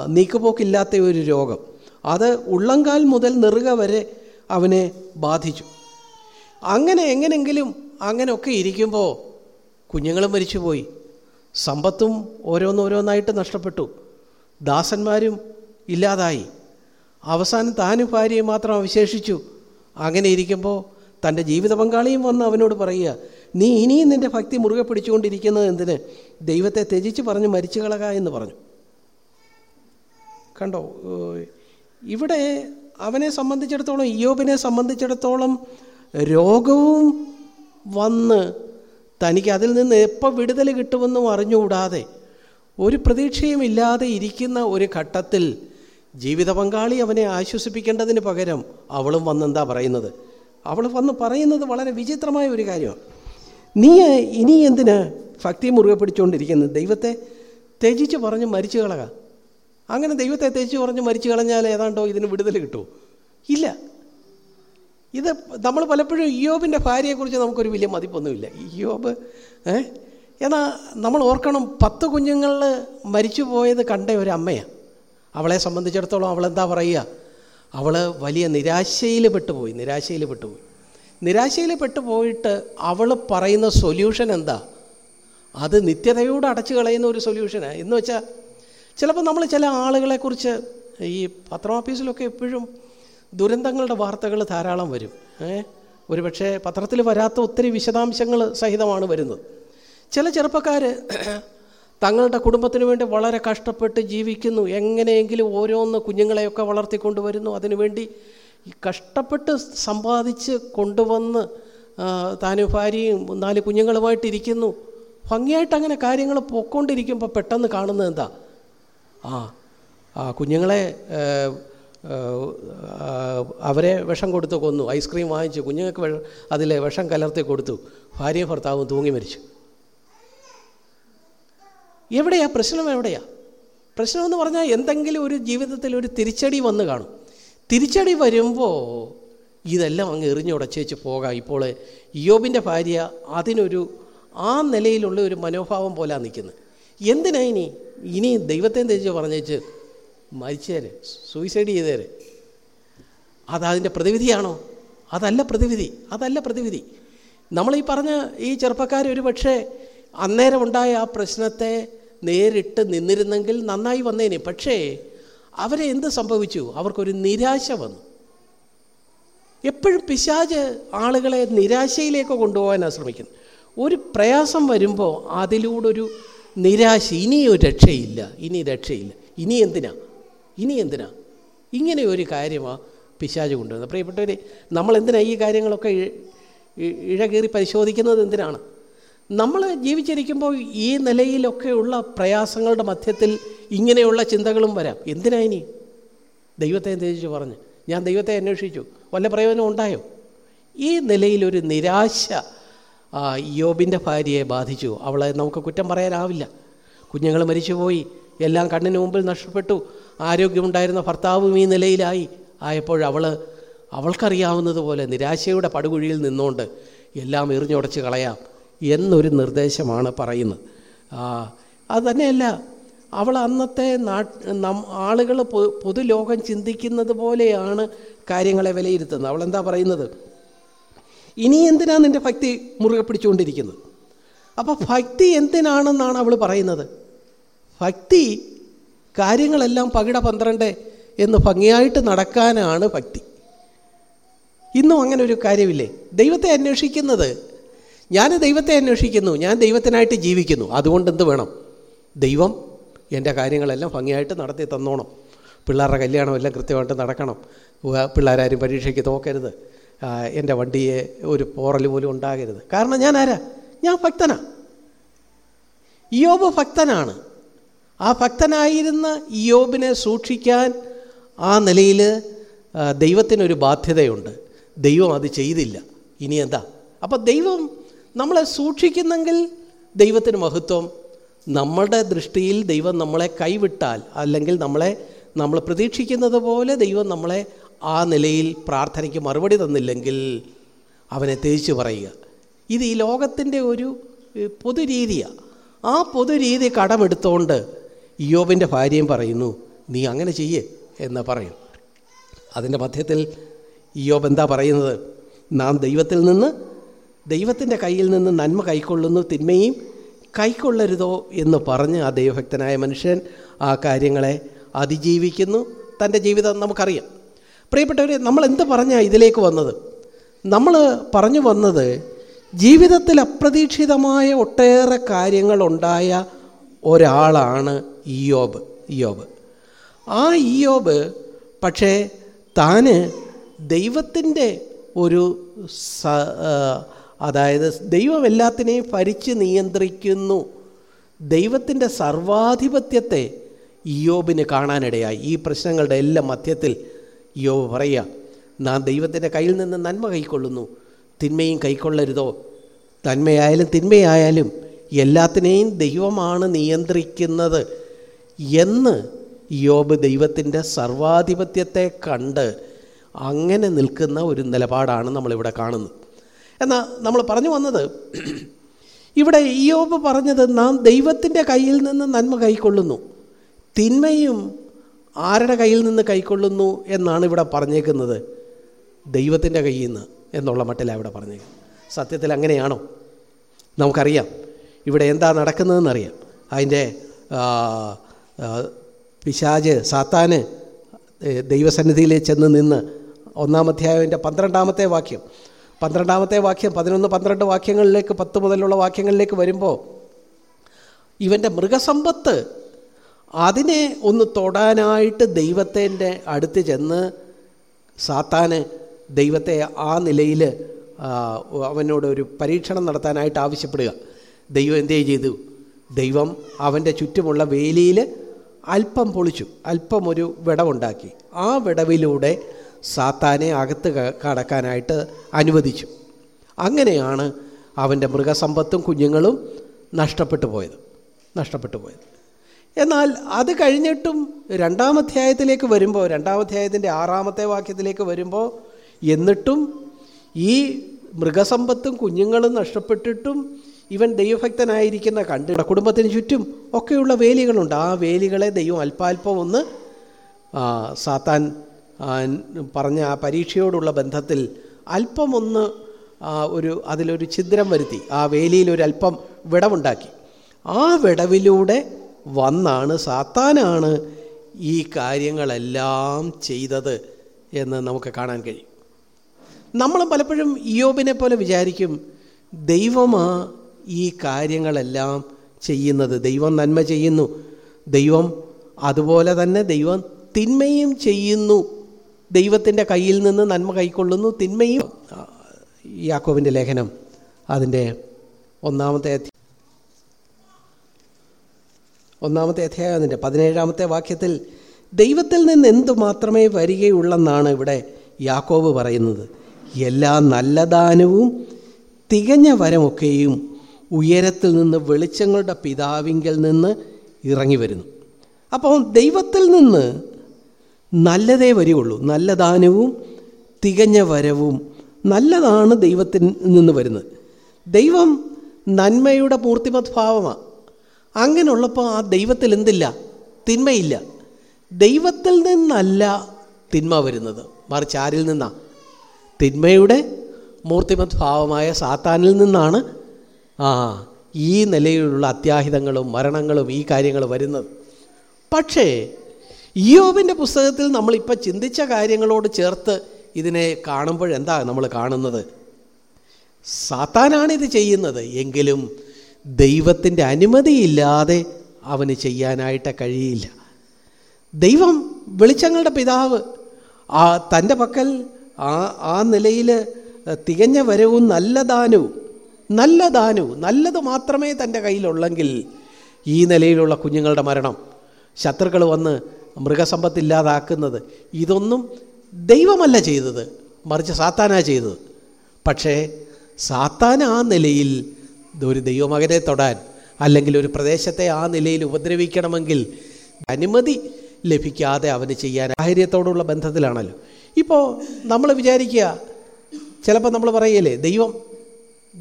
നീക്കുപോക്കില്ലാത്ത ഒരു രോഗം. അത് ഉള്ളങ്കാൽ മുതൽ നെറുക വരെ അവനെ ബാധിച്ചു. അങ്ങനെ എങ്ങനെങ്കിലും അങ്ങനെയൊക്കെ ഇരിക്കുമ്പോൾ കുഞ്ഞുങ്ങൾ മരിച്ചുപോയി. സമ്പത്തും ഓരോന്നോരോന്നായിട്ട് നഷ്ടപ്പെട്ടു. ദാസന്മാരും ഇല്ലാതായി. അവസാനം താനും ഭാര്യയും മാത്രം അവശേഷിച്ചു. അങ്ങനെ ഇരിക്കുമ്പോൾ തന്റെ ജീവിത പങ്കാളിയും വന്ന് അവനോട് പറയുക നീ ഇനിയും നിന്റെ ഭക്തി മുറുകെ പിടിച്ചുകൊണ്ടിരിക്കുന്നത് എന്തിന്? ദൈവത്തെ ത്യജിച്ച് പറഞ്ഞ് മരിച്ചു കളക എന്ന് പറഞ്ഞു. കണ്ടോ? ഇവിടെ അവനെ സംബന്ധിച്ചിടത്തോളം ഇയോബിനെ സംബന്ധിച്ചിടത്തോളം രോഗവും വന്ന് തനിക്ക് അതിൽ നിന്ന് എപ്പോൾ വിടുതൽ കിട്ടുമെന്നും അറിഞ്ഞുകൂടാതെ ഒരു പ്രതീക്ഷയും ഇല്ലാതെ ഇരിക്കുന്ന ഒരു ഘട്ടത്തിൽ ജീവിത പങ്കാളി അവനെ ആശ്വസിപ്പിക്കേണ്ടതിന് പകരം അവളും വന്നെന്താ പറയുന്നത്? അവൾ വന്ന് പറയുന്നത് വളരെ വിചിത്രമായ ഒരു കാര്യമാണ്. നീ ഇനി എന്തിന് ഭക്തി മുറുകെ പിടിച്ചുകൊണ്ടിരിക്കുന്നത് ദൈവത്തെ ത്യജിച്ച് പറഞ്ഞ് മരിച്ചു കളക. അങ്ങനെ ദൈവത്തെ ത്യജിച്ച് പറഞ്ഞ് മരിച്ചു കളഞ്ഞാൽ ഏതാണ്ടോ ഇതിന് വിടുതൽ കിട്ടുമോ? ഇല്ല. ഇത് നമ്മൾ പലപ്പോഴും ഇയോബിന്റെ ഭാര്യയെക്കുറിച്ച് നമുക്കൊരു വലിയ മതിപ്പൊന്നുമില്ല. ഇയോബ് ഏ? എന്നാൽ നമ്മൾ ഓർക്കണം പത്ത് കുഞ്ഞുങ്ങളിൽ മരിച്ചു പോയത് കണ്ട ഒരു അമ്മയാണ്. അവളെ സംബന്ധിച്ചിടത്തോളം അവളെന്താ പറയുക? അവൾ വലിയ നിരാശയിൽ പെട്ടുപോയി നിരാശയിൽ പെട്ടുപോയി. നിരാശയിൽ പെട്ടുപോയിട്ട് അവൾ പറയുന്ന സൊല്യൂഷൻ എന്താ? അത് നിത്യതയോട് അടച്ചു കളയുന്ന ഒരു സൊല്യൂഷനാണ് എന്ന് വെച്ചാൽ ചിലപ്പോൾ നമ്മൾ ചില ആളുകളെക്കുറിച്ച് ഈ പത്രോഫീസിലൊക്കെ എപ്പോഴും ദുരന്തങ്ങളുടെ വാർത്തകൾ ധാരാളം വരും. ഏ? ഒരുപക്ഷെ പത്രത്തിൽ വരാത്ത ഒത്തിരി വിശദാംശങ്ങൾ സഹിതമാണ് വരുന്നത്. ചില ചെറുപ്പക്കാർ തങ്ങളുടെ കുടുംബത്തിന് വേണ്ടി വളരെ കഷ്ടപ്പെട്ട് ജീവിക്കുന്നു. എങ്ങനെയെങ്കിലും ഓരോന്ന് കുഞ്ഞുങ്ങളെയൊക്കെ വളർത്തിക്കൊണ്ടുവരുന്നു. അതിനുവേണ്ടി ഈ കഷ്ടപ്പെട്ട് സമ്പാദിച്ച് കൊണ്ടുവന്ന് താനും ഭാര്യയും നാല് കുഞ്ഞുങ്ങളുമായിട്ടിരിക്കുന്നു ഭംഗിയായിട്ട് അങ്ങനെ കാര്യങ്ങൾ പോയിക്കൊണ്ടിരിക്കുമ്പോൾ പെട്ടെന്ന് കാണുന്നത് എന്താ? ആ ആ കുഞ്ഞുങ്ങളെ അവരെ വിഷം കൊടുത്ത് കൊന്നു. ഐസ്ക്രീം വാങ്ങിച്ചു. കുഞ്ഞുങ്ങൾക്ക് അതിൽ വിഷം കലർത്തി കൊടുത്തു. ഭാര്യയും ഭർത്താവും തൂങ്ങി മരിച്ചു. എവിടെയാ? പ്രശ്നം എവിടെയാ? പ്രശ്നമെന്ന് പറഞ്ഞാൽ എന്തെങ്കിലും ഒരു ജീവിതത്തിൽ ഒരു തിരിച്ചടി വന്ന് കാണും. തിരിച്ചടി വരുമ്പോൾ ഇതെല്ലാം അങ്ങ് എറിഞ്ഞുടച്ചേച്ച് പോകാം. ഇപ്പോൾ ഇയോബിന്റെ ഭാര്യ അതിനൊരു ആ നിലയിലുള്ള ഒരു മനോഭാവം പോലാ നിൽക്കുന്നത്. എന്തിനാ ഇനി? ഇനി ദൈവത്തെ തിരിച്ച് പറഞ്ഞേച്ച് മരിച്ചേര് സൂയിസൈഡ് ചെയ്തേര്. അതതിന്റെ പ്രതിവിധിയാണോ? അതല്ല പ്രതിവിധി അതല്ല പ്രതിവിധി. നമ്മളീ പറഞ്ഞ ഈ ചെറുപ്പക്കാർ ഒരു പക്ഷേ അന്നേരം ഉണ്ടായ ആ പ്രശ്നത്തെ നേരിട്ട് നിന്നിരുന്നെങ്കിൽ നന്നായി വന്നേനെ. പക്ഷേ അവരെ എന്ത് സംഭവിച്ചു? അവർക്കൊരു നിരാശ വന്നു. എപ്പോഴും പിശാജ് ആളുകളെ നിരാശയിലേക്ക് കൊണ്ടുപോകാനാണ് ശ്രമിക്കുന്നത്. ഒരു പ്രയാസം വരുമ്പോൾ അതിലൂടെ ഒരു നിരാശ ഇനി ഒരു രക്ഷയില്ല ഇനി രക്ഷയില്ല ഇനി എന്തിനാ ഇനി എന്തിനാ? ഇങ്ങനെ ഒരു കാര്യമാണ് പിശാജ് കൊണ്ടുവരുന്നത്. പ്രിയപ്പെട്ടവർ നമ്മൾ എന്തിനാ ഈ കാര്യങ്ങളൊക്കെ ഇ- ഇ- പരിശോധിക്കുന്നത്? എന്തിനാണ്? നമ്മൾ ജീവിച്ചിരിക്കുമ്പോൾ ഈ നിലയിലൊക്കെയുള്ള പ്രയാസങ്ങളുടെ മധ്യത്തിൽ ഇങ്ങനെയുള്ള ചിന്തകളും വരാം. എന്തിനാ ഇനി? ദൈവത്തെ ഉദ്ദേശിച്ച് പറഞ്ഞു. ഞാൻ ദൈവത്തെ അന്വേഷിച്ചു. വല്ല പ്രയോജനം ഉണ്ടായോ? ഈ നിലയിലൊരു നിരാശ യോബിന്റെ ഭാര്യയെ ബാധിച്ചു. അവളെ നമുക്ക് കുറ്റം പറയാനാവില്ല. കുഞ്ഞുങ്ങൾ മരിച്ചുപോയി. എല്ലാം കണ്ണിന് മുമ്പിൽ നഷ്ടപ്പെട്ടു. ആരോഗ്യമുണ്ടായിരുന്ന ഭർത്താവും ഈ നിലയിലായി. ആയപ്പോഴവൾ അവൾ അവൾക്കറിയാവുന്നതുപോലെ നിരാശയുടെ പടുകുഴിയിൽ നിന്നുകൊണ്ട് എല്ലാം എറിഞ്ഞുടച്ച് കളയാം. എന്നൊരു നിർദ്ദേശമാണ് പറയുന്നത്. അതുതന്നെയല്ല അത് തന്നെയല്ല അവൾ അന്നത്തെ ആളുകൾ പൊതുലോകം ചിന്തിക്കുന്നത് പോലെയാണ് കാര്യങ്ങളെ വിലയിരുത്തുന്നത്. അവൾ എന്താ പറയുന്നത്? ഇനി എന്തിനാ നിന്റെ ഭക്തി മുറുകെ പിടിച്ചുകൊണ്ടിരിക്കുന്നത്? അപ്പോൾ ഭക്തി എന്തിനാണെന്നാണ് അവൾ പറയുന്നത്? ഭക്തി കാര്യങ്ങളെല്ലാം പകിട പന്ത്രണ്ട് എന്ന് ഭംഗിയായിട്ട് നടക്കാനാണ് ഭക്തി. ഇന്നും അങ്ങനെ ഒരു കാര്യമില്ലേ? ദൈവത്തെ അന്വേഷിക്കുന്നത് ഞാൻ ദൈവത്തെ അന്വേഷിക്കുന്നു ഞാൻ ദൈവത്തിനായിട്ട് ജീവിക്കുന്നു. അതുകൊണ്ട് എന്ത് വേണം? ദൈവം എന്റെ കാര്യങ്ങളെല്ലാം ഭംഗിയായിട്ട് നടത്തി തന്നോണം. പിള്ളേരുടെ കല്യാണം എല്ലാം കൃത്യമായിട്ട് നടക്കണം. പിള്ളേരാരും പരീക്ഷയ്ക്ക് തോക്കരുത്. എന്റെ വണ്ടിയെ ഒരു പോറൽ പോലും ഉണ്ടാകരുത്. കാരണം ഞാൻ ആരാ? ഞാൻ ഭക്തനാ. ഇയോബ് ഭക്തനാണ്. ആ ഭക്തനായിരുന്ന യോബിനെ സൂക്ഷിക്കാൻ ആ നിലയിൽ ദൈവത്തിനൊരു ബാധ്യതയുണ്ട്. ദൈവം അത് ചെയ്തില്ല. ഇനി എന്താ? അപ്പോൾ ദൈവം നമ്മളെ സൂക്ഷിക്കുന്നെങ്കിൽ ദൈവത്തിന് മഹത്വം. നമ്മളുടെ ദൃഷ്ടിയിൽ ദൈവം നമ്മളെ കൈവിട്ടാൽ അല്ലെങ്കിൽ നമ്മളെ നമ്മൾ പ്രതീക്ഷിക്കുന്നത് പോലെ ദൈവം നമ്മളെ ആ നിലയിൽ പ്രാർത്ഥനയ്ക്ക് മറുപടി തന്നില്ലെങ്കിൽ അവനെ തേച്ചു പറയുക. ഇത് ഈ ലോകത്തിന്റെ ഒരു പൊതുരീതിയാണ് ആ പൊതുരീതി കടമെടുത്തുകൊണ്ട് ഇയോബിന്റെ ഭാര്യയും പറയുന്നു നീ അങ്ങനെ ചെയ്യേ എന്ന് പറയും. അതിന്റെ മധ്യത്തിൽ യോബ് എന്താ പറയുന്നത്? നാം ദൈവത്തിൽ നിന്ന് ദൈവത്തിന്റെ കയ്യിൽ നിന്ന് നന്മ കൈക്കൊള്ളുന്നു തിന്മയും കൈക്കൊള്ളരുതോ എന്ന് പറഞ്ഞ് ആ ദൈവഭക്തനായ മനുഷ്യൻ ആ കാര്യങ്ങളെ അതിജീവിക്കുന്നു. തന്റെ ജീവിതം നമുക്കറിയാം. പ്രിയപ്പെട്ടവരെ നമ്മൾ എന്ത് പറഞ്ഞാൽ ഇതിലേക്ക് വന്നത്? നമ്മൾ പറഞ്ഞു വന്നത് ജീവിതത്തിൽ അപ്രതീക്ഷിതമായ ഒട്ടേറെ കാര്യങ്ങളുണ്ടായ ഒരാളാണ് ഇയോബ് ഇയോബ് ആ ഇയോബ് പക്ഷേ താന് ദൈവത്തിന്റെ ഒരു അതായത് ദൈവം എല്ലാത്തിനെയും ഭരിച്ച് നിയന്ത്രിക്കുന്നു. ദൈവത്തിന്റെ സർവാധിപത്യത്തെ ഇയോബിന് കാണാനിടയായി. ഈ പ്രശ്നങ്ങളുടെ എല്ലാം മധ്യത്തിൽ ഇയോബ് പറയുക നാം ദൈവത്തിന്റെ കയ്യിൽ നിന്ന് നന്മ കൈക്കൊള്ളുന്നു. തിന്മയും കൈക്കൊള്ളരുതോ? നന്മയായാലും തിന്മയായാലും എല്ലാത്തിനെയും ദൈവമാണ് നിയന്ത്രിക്കുന്നത്. എന്ന് യോബ് ദൈവത്തിന്റെ സർവാധിപത്യത്തെ കണ്ട് അങ്ങനെ നിൽക്കുന്ന ഒരു നിലപാടാണ് നമ്മളിവിടെ കാണുന്നത്. എന്നാൽ നമ്മൾ പറഞ്ഞു വന്നത്. ഇവിടെ ഇയോബ് പറഞ്ഞത് നാം ദൈവത്തിന്റെ കയ്യിൽ നിന്ന് നന്മ കൈക്കൊള്ളുന്നു. തിന്മയും ആരുടെ കയ്യിൽ നിന്ന് കൈക്കൊള്ളുന്നു എന്നാണ് ഇവിടെ പറഞ്ഞേക്കുന്നത്. ദൈവത്തിന്റെ കയ്യിൽ നിന്ന് എന്നുള്ള മട്ടിലാണ് ഇവിടെ പറഞ്ഞേക്കുന്നത്. സത്യത്തിൽ അങ്ങനെയാണോ? നമുക്കറിയാം. ഇവിടെ എന്താ നടക്കുന്നതെന്നറിയാം അതിന്റെ പിശാജ് സാത്താന് ദൈവസന്നിധിയിൽ ചെന്ന് നിന്ന് ഒന്നാമധ്യായന്റെ പന്ത്രണ്ടാമത്തെ വാക്യം. പന്ത്രണ്ടാമത്തെ വാക്യം പതിനൊന്ന് പന്ത്രണ്ട് വാക്യങ്ങളിലേക്ക് പത്ത് മുതലുള്ള വാക്യങ്ങളിലേക്ക് വരുമ്പോൾ ഇവന്റെ മൃഗസമ്പത്ത് അതിനെ ഒന്ന് തൊടാനായിട്ട് ദൈവത്തിന്റെ അടുത്ത് ചെന്ന് സാത്താന് ദൈവത്തെ ആ നിലയിൽ അവനോട് ഒരു പരീക്ഷണം നടത്താനായിട്ട് ആവശ്യപ്പെടുക. ദൈവം എന്തേ ചെയ്തു? ദൈവം അവന്റെ ചുറ്റുമുള്ള വേലിയിൽ അല്പം പൊളിച്ചു അല്പം ഒരു വിടവുണ്ടാക്കി. ആ വിടവിലൂടെ സാത്താനെ അകത്ത് കടക്കാനായിട്ട് അനുവദിച്ചു. അങ്ങനെയാണ് അവന്റെ മൃഗസമ്പത്തും കുഞ്ഞുങ്ങളും നഷ്ടപ്പെട്ടു പോയത്. നഷ്ടപ്പെട്ടു പോയത്. എന്നാൽ അത് കഴിഞ്ഞിട്ടും രണ്ടാമധ്യായത്തിലേക്ക് വരുമ്പോൾ രണ്ടാമധ്യായത്തിന്റെ ആറാമത്തെ വാക്യത്തിലേക്ക് വരുമ്പോൾ എന്നിട്ടും ഈ മൃഗസമ്പത്തും കുഞ്ഞുങ്ങളും നഷ്ടപ്പെട്ടിട്ടും ഇവൻ ദൈവഭക്തനായിരിക്കുന്ന കണ്ട കുടുംബത്തിന് ചുറ്റും ഒക്കെയുള്ള വേലികളുണ്ട്. ആ വേലികളെ ദൈവം അല്പാൽപ്പം ഒന്ന് സാത്താൻ പറഞ്ഞ ആ പരീക്ഷയോടുള്ള ബന്ധത്തിൽ അല്പമൊന്ന് ഒരു അതിലൊരു ഛിദ്രം വരുത്തി. ആ വേലിയിൽ ഒരു അല്പം വിടവുണ്ടാക്കി. ആ വിടവിലൂടെ വന്നാണ് സാത്താനാണ് ഈ കാര്യങ്ങളെല്ലാം ചെയ്തത് എന്ന് നമുക്ക് കാണാൻ കഴിയും. നമ്മൾ പലപ്പോഴും ഇയോബിനെ പോലെ വിചാരിക്കും ദൈവമാ ഈ കാര്യങ്ങളെല്ലാം ചെയ്യുന്നത് ദൈവം നന്മ ചെയ്യുന്നു ദൈവം അതുപോലെ തന്നെ ദൈവം തിന്മയും ചെയ്യുന്നു ദൈവത്തിന്റെ കയ്യിൽ നിന്ന് നന്മ കൈക്കൊള്ളുന്നു. തിന്മയും. യാക്കോവിന്റെ ലേഖനം അതിന്റെ ഒന്നാമത്തെ ഒന്നാമത്തെ അധ്യായം അതിന്റെ പതിനേഴാമത്തെ വാക്യത്തിൽ ദൈവത്തിൽ നിന്ന് എന്തു മാത്രമേ വരികയുള്ളെന്നാണ് ഇവിടെ യാക്കോബ് പറയുന്നത്. എല്ലാ നല്ല ദാനവും തികഞ്ഞ വരമൊക്കെയും ഉയരത്തിൽ നിന്ന് വെളിച്ചങ്ങളുടെ പിതാവിങ്കിൽ നിന്ന് ഇറങ്ങി വരുന്നു. അപ്പോൾ ദൈവത്തിൽ നിന്ന് നല്ലതേ വരികയുള്ളൂ. നല്ല ദാനവും തികഞ്ഞ വരവും നല്ലതാണ് ദൈവത്തിൽ നിന്ന് വരുന്നത്. ദൈവം നന്മയുടെ പൂർത്തിമത് ഭാവമാണ് അങ്ങനെയുള്ളപ്പോൾ ആ ദൈവത്തിൽ എന്തില്ല? തിന്മയില്ല. ദൈവത്തിൽ നിന്നല്ല തിന്മ വരുന്നത്. മറിച്ച് ആരിൽ നിന്നാണ് തിന്മയുടെ മൂർത്തിമത് ഭാവമായ സാത്താനിൽ നിന്നാണ് ആ ഈ നിലയിലുള്ള അത്യാഹിതങ്ങളും മരണങ്ങളും ഈ കാര്യങ്ങൾ വരുന്നത്. പക്ഷേ ഇയോബിന്റെ പുസ്തകത്തിൽ നമ്മളിപ്പോൾ ചിന്തിച്ച കാര്യങ്ങളോട് ചേർത്ത് ഇതിനെ കാണുമ്പോഴെന്താ നമ്മൾ കാണുന്നത്? സാത്താനാണ് ഇത് ചെയ്യുന്നത്. എങ്കിലും ദൈവത്തിന്റെ അനുമതിയില്ലാതെ അവന് ചെയ്യാനായിട്ട് കഴിയില്ല. ദൈവം വെളിച്ചങ്ങളുടെ പിതാവ്. ആ തന്റെ പക്കൽ ആ ആ നിലയിൽ തികഞ്ഞ വരവും നല്ല ദാനവും നല്ല ദാനവും നല്ലത് മാത്രമേ തന്റെ കയ്യിലുള്ളെങ്കിൽ ഈ നിലയിലുള്ള കുഞ്ഞുങ്ങളുടെ മരണം. ശത്രുക്കൾ വന്ന് മൃഗസമ്പത്തില്ലാതാക്കുന്നത് ഇതൊന്നും ദൈവമല്ല ചെയ്തത്. മറിച്ച് സാത്താനാ ചെയ്തത്. പക്ഷേ സാത്താൻ ആ നിലയിൽ ഒരു ദൈവമകനെ തൊടാൻ അല്ലെങ്കിൽ ഒരു പ്രദേശത്തെ ആ നിലയിൽ ഉപദ്രവിക്കണമെങ്കിൽ അനുമതി ലഭിക്കാതെ അവന് ചെയ്യാൻ സാഹചര്യത്തോടുള്ള ബന്ധത്തിലാണല്ലോ. ഇപ്പോൾ നമ്മൾ വിചാരിക്കുക ചിലപ്പോൾ നമ്മൾ പറയല്ലേ ദൈവം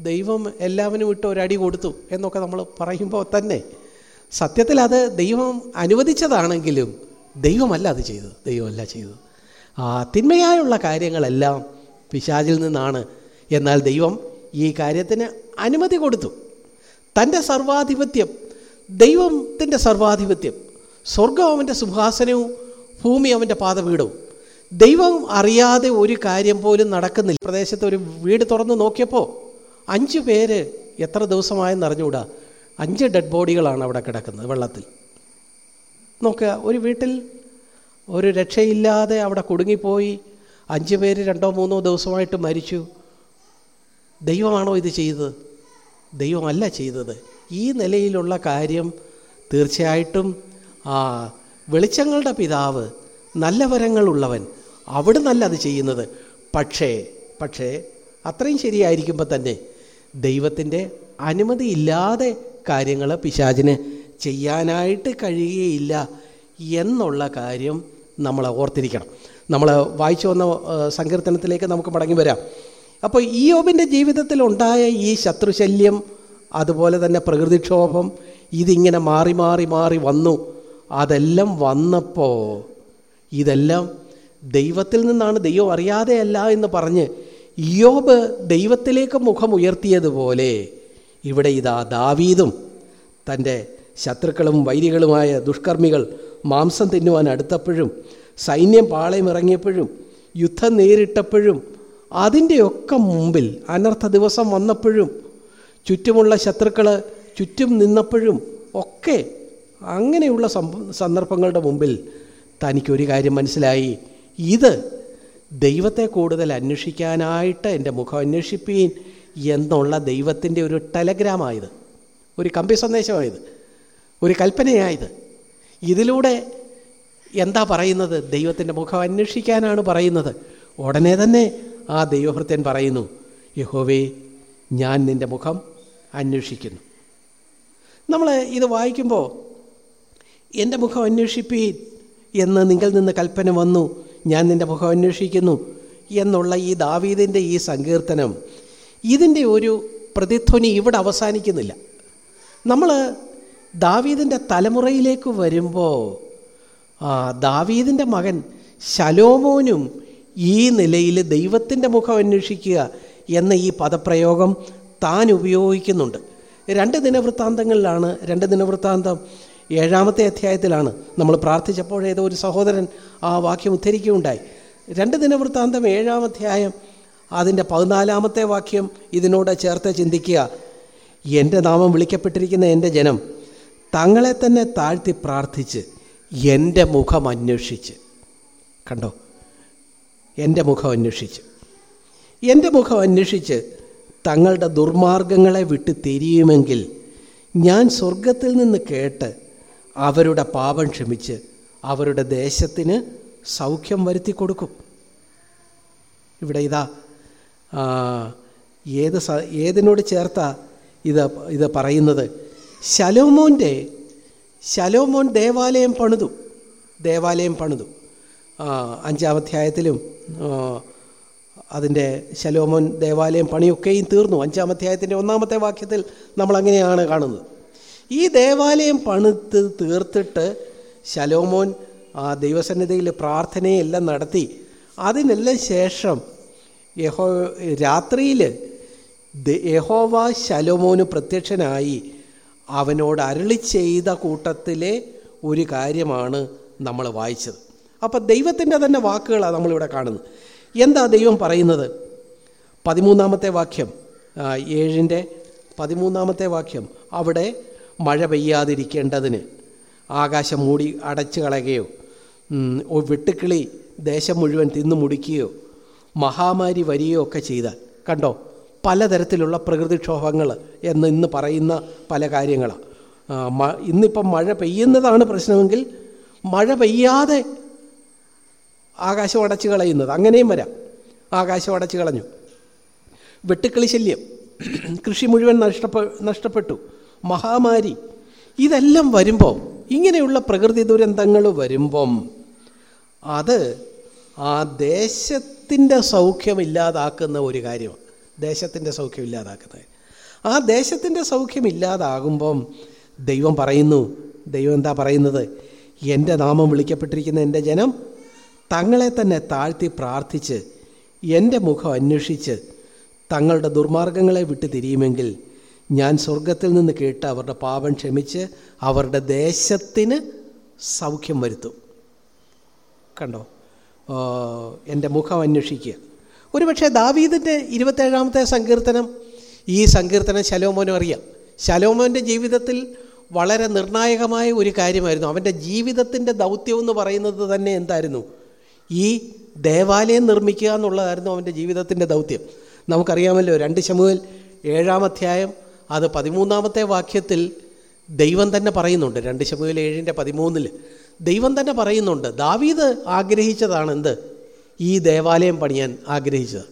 ദൈവം എല്ലാവനും ഇട്ട് ഒരടി കൊടുത്തു എന്നൊക്കെ നമ്മൾ പറയുമ്പോൾ തന്നെ സത്യത്തിൽ അത് ദൈവം അനുവദിച്ചതാണെങ്കിലും ദൈവമല്ല അത് ചെയ്തത്. ദൈവമല്ല ചെയ്തത്. ആ തിന്മയായുള്ള കാര്യങ്ങളെല്ലാം പിശാചിൽ നിന്നാണ്. എന്നാൽ ദൈവം ഈ കാര്യത്തിന് അനുമതി കൊടുത്തു. തന്റെ സർവാധിപത്യം ദൈവത്തിന്റെ സർവാധിപത്യം സ്വർഗം അവന്റെ സിംഹാസനവും ഭൂമി അവന്റെ പാതപീഠവും ദൈവം അറിയാതെ ഒരു കാര്യം പോലും നടക്കുന്നില്ല. പ്രദേശത്ത് ഒരു വീട് തുറന്ന് നോക്കിയപ്പോൾ അഞ്ച് പേര് എത്ര ദിവസമായെന്ന് അറിഞ്ഞുകൂടാ അഞ്ച് ഡെഡ് ബോഡികളാണ് അവിടെ കിടക്കുന്നത് വെള്ളത്തിൽ. നോക്കുക. ഒരു വീട്ടിൽ ഒരു രക്ഷയില്ലാതെ അവിടെ കുടുങ്ങിപ്പോയി അഞ്ച് പേര് രണ്ടോ മൂന്നോ ദിവസമായിട്ട് മരിച്ചു. ദൈവമാണോ ഇത് ചെയ്തത്? ദൈവമല്ല ചെയ്തത്. ഈ നിലയിലുള്ള കാര്യം തീർച്ചയായിട്ടും ആ വെളിച്ചങ്ങളുടെ പിതാവ് നല്ല വരങ്ങളുള്ളവൻ അവിടെ നല്ല അത് ചെയ്യുന്നത്. പക്ഷേ പക്ഷേ അത്രയും ശരിയായിരിക്കുമ്പോൾ തന്നെ ദൈവത്തിന്റെ അനുമതിയില്ലാതെ കാര്യങ്ങൾ പിശാചിന് ചെയ്യാനായിട്ട് കഴിയുകയില്ല എന്നുള്ള കാര്യം നമ്മൾ ഓർത്തിരിക്കണം. നമ്മൾ വായിച്ചു വന്ന സങ്കീർത്തനത്തിലേക്ക് നമുക്ക് മടങ്ങി വരാം. അപ്പോൾ ഈ ഓബിന്റെ ജീവിതത്തിൽ ഉണ്ടായ ഈ ശത്രുശല്യം അതുപോലെ തന്നെ പ്രകൃതിക്ഷോഭം ഇതിങ്ങനെ മാറി മാറി മാറി വന്നു. അതെല്ലാം വന്നപ്പോൾ ഇതെല്ലാം ദൈവത്തിൽ നിന്നാണ് ദൈവം അറിയാതെയല്ല എന്ന് പറഞ്ഞ് യോബ് ദൈവത്തിലേക്ക് മുഖമുയർത്തിയതുപോലെ ഇവിടെ ഇതാ ദാവീദും തന്റെ ശത്രുക്കളും വൈരികളുമായ ദുഷ്കർമ്മികൾ മാംസം തിന്നുവാൻ അടുത്തപ്പോഴും സൈന്യം പാളയമിറങ്ങിയപ്പോഴും യുദ്ധം നേരിട്ടപ്പോഴും അതിന്റെയൊക്കെ മുമ്പിൽ അനർത്ഥ ദിവസം വന്നപ്പോഴും ചുറ്റുമുള്ള ശത്രുക്കൾ ചുറ്റും നിന്നപ്പോഴും ഒക്കെ അങ്ങനെയുള്ള സന്ദർഭങ്ങളുടെ മുമ്പിൽ തനിക്കൊരു കാര്യം മനസ്സിലായി. ഇത് ദൈവത്തെ കൂടുതൽ അന്വേഷിക്കാനായിട്ട് എന്റെ മുഖം അന്വേഷിപ്പീൻ എന്നുള്ള ദൈവത്തിന്റെ ഒരു ടെലഗ്രാമായത് ഒരു കമ്പി സന്ദേശമായത് ഒരു കൽപ്പനയായത്. ഇതിലൂടെ എന്താ പറയുന്നത്? ദൈവത്തിന്റെ മുഖം അന്വേഷിക്കാനാണ് പറയുന്നത്. ഉടനെ തന്നെ ആ ദൈവഭൃത്യൻ പറയുന്നു യഹോവേ ഞാൻ നിന്റെ മുഖം അന്വേഷിക്കുന്നു. നമ്മൾ ഇത് വായിക്കുമ്പോൾ എന്റെ മുഖം അന്വേഷിപ്പീൻ എന്ന് നിങ്ങൾ നിന്ന് കൽപ്പന വന്നു. ഞാൻ നിന്റെ മുഖം അന്വേഷിക്കുന്നു എന്നുള്ള ഈ ദാവീദിന്റെ ഈ സങ്കീർത്തനം ഇതിന്റെ ഒരു പ്രതിധ്വനി ഇവിടെ അവസാനിക്കുന്നില്ല. നമ്മൾ ദാവീദിന്റെ തലമുറയിലേക്ക് വരുമ്പോൾ ആ ദാവീദിന്റെ മകൻ ശലോമോനും ഈ നിലയിൽ ദൈവത്തിന്റെ മുഖം അന്വേഷിക്കുക എന്ന ഈ പദപ്രയോഗം താൻ ഉപയോഗിക്കുന്നുണ്ട്. രണ്ട് ദിനവൃത്താന്തങ്ങളിലാണ് രണ്ട് ദിനവൃത്താന്തം ഏഴാമത്തെ അധ്യായത്തിലാണ്. നമ്മൾ പ്രാർത്ഥിച്ചപ്പോൾ ഏതോ ഒരു സഹോദരൻ ആ വാക്യം ഉദ്ധരിക്കുകയുണ്ടായി. രണ്ട് ദിനവൃത്താന്തം ഏഴാം അധ്യായം അതിന്റെ പതിനാലാമത്തെ വാക്യം ഇതിനോട് ചേർത്ത് ചിന്തിക്കുക. എന്റെ നാമം വിളിക്കപ്പെട്ടിരിക്കുന്ന എന്റെ ജനം തങ്ങളെ തന്നെ താഴ്ത്തി പ്രാർത്ഥിച്ച് എന്റെ മുഖം അന്വേഷിച്ച്. കണ്ടോ? എന്റെ മുഖം അന്വേഷിച്ച്. എന്റെ മുഖം അന്വേഷിച്ച് തങ്ങളുടെ ദുർമാർഗങ്ങളെ വിട്ട് തിരിയുമെങ്കിൽ ഞാൻ സ്വർഗത്തിൽ നിന്ന് കേട്ട് അവരുടെ പാപം ക്ഷമിച്ച് അവരുടെ ദേശത്തിന് സൗഖ്യം വരുത്തി കൊടുക്കും. ഇവിടെ ഇതാ ഏത് ഏതിനോട് ചേർത്താ ഇത് ഇത് പറയുന്നത്? ശലോമോന്റെ ശലോമോൻ ദേവാലയം പണിതു ദേവാലയം പണിതു. അഞ്ചാമധ്യായത്തിലും അതിന്റെ ശലോമോൻ ദേവാലയം പണിയൊക്കെയും തീർന്നു. അഞ്ചാം അഞ്ചാമധ്യായത്തിന്റെ ഒന്നാമത്തെ വാക്യത്തിൽ നമ്മൾ അങ്ങനെയാണ് കാണുന്നത്. ഈ ദേവാലയം പണിത്ത് തീർത്തിട്ട് ശലോമോൻ ആ ദൈവസന്നിധിയിൽ പ്രാർത്ഥനയെല്ലാം നടത്തി. അതിനെല്ലാം ശേഷം യഹോ രാത്രിയിൽ യഹോവ ശലോമോന് പ്രത്യക്ഷനായി. അവനോട് അരളി ചെയ്ത കൂട്ടത്തിലെ ഒരു കാര്യമാണ് നമ്മൾ വായിച്ചത്. അപ്പം ദൈവത്തിന്റെ തന്നെ വാക്കുകളാണ് നമ്മളിവിടെ കാണുന്നത്. എന്താ ദൈവം പറയുന്നത്? പതിമൂന്നാമത്തെ വാക്യം ഏഴിന്റെ പതിമൂന്നാമത്തെ വാക്യം. അവിടെ മഴ പെയ്യാതിരിക്കേണ്ടതിന് ആകാശം മൂടി അടച്ചു കളയുകയോ വെട്ടുക്കിളി ദേശം മുഴുവൻ തിന്നു മുടിക്കുകയോ മഹാമാരി വരികയോ ഒക്കെ ചെയ്താൽ. കണ്ടോ? പലതരത്തിലുള്ള പ്രകൃതിക്ഷോഭങ്ങൾ എന്ന് ഇന്ന് പറയുന്ന പല കാര്യങ്ങളാണ് ഇന്നിപ്പം മഴ പെയ്യുന്നതാണ് പ്രശ്നമെങ്കിൽ മഴ പെയ്യാതെ ആകാശം അടച്ചു കളയുന്നത്. അങ്ങനെയും വരാം. ആകാശം അടച്ചു കളഞ്ഞു. വെട്ടുക്കിളി ശല്യം. കൃഷി മുഴുവൻ നഷ്ടപ്പെ നഷ്ടപ്പെട്ടു. മഹാമാരി. ഇതെല്ലാം വരുമ്പോൾ ഇങ്ങനെയുള്ള പ്രകൃതി ദുരന്തങ്ങൾ വരുമ്പം അത് ആ ദേശത്തിന്റെ സൗഖ്യമില്ലാതാക്കുന്ന ഒരു കാര്യമാണ്. ദേശത്തിന്റെ സൗഖ്യം ഇല്ലാതാക്കുന്നത്. ആ ദേശത്തിന്റെ സൗഖ്യം ഇല്ലാതാകുമ്പം ദൈവം പറയുന്നു ദൈവം എന്താ പറയുന്നത്? എന്റെ നാമം വിളിക്കപ്പെട്ടിരിക്കുന്ന എന്റെ ജനം തങ്ങളെ തന്നെ താഴ്ത്തി പ്രാർത്ഥിച്ച് എന്റെ മുഖം അന്വേഷിച്ച് തങ്ങളുടെ ദുർമാർഗങ്ങളെ വിട്ട് തിരിയുമെങ്കിൽ ഞാൻ സ്വർഗത്തിൽ നിന്ന് കേട്ട് അവരുടെ പാപം ക്ഷമിച്ച് അവരുടെ ദേശത്തിന് സൗഖ്യം വരുത്തും. കണ്ടോ? എന്റെ മുഖം അന്വേഷിക്കുക. ഒരുപക്ഷെ ദാവീദിന്റെ ഇരുപത്തേഴാമത്തെ സങ്കീർത്തനം ഈ സങ്കീർത്തനം ശലോമോനും അറിയാം. ശലോമോന്റെ ജീവിതത്തിൽ വളരെ നിർണായകമായ ഒരു കാര്യമായിരുന്നു. അവന്റെ ജീവിതത്തിന്റെ ദൗത്യം എന്ന് പറയുന്നത് തന്നെ എന്തായിരുന്നു? ഈ ദേവാലയം നിർമ്മിക്കുക എന്നുള്ളതായിരുന്നു അവന്റെ ജീവിതത്തിന്റെ ദൗത്യം. നമുക്കറിയാമല്ലോ രണ്ട് ശമുവിൽ ഏഴാം അധ്യായം അത് പതിമൂന്നാമത്തെ വാക്യത്തിൽ ദൈവം തന്നെ പറയുന്നുണ്ട്. രണ്ട് ശമുവിൽ ഏഴിന്റെ പതിമൂന്നിൽ ദൈവം തന്നെ പറയുന്നുണ്ട് ദാവീദ് ആഗ്രഹിച്ചതാണ് എന്ത്? ഈ ദേവാലയം പണിയാൻ ആഗ്രഹിച്ചത്.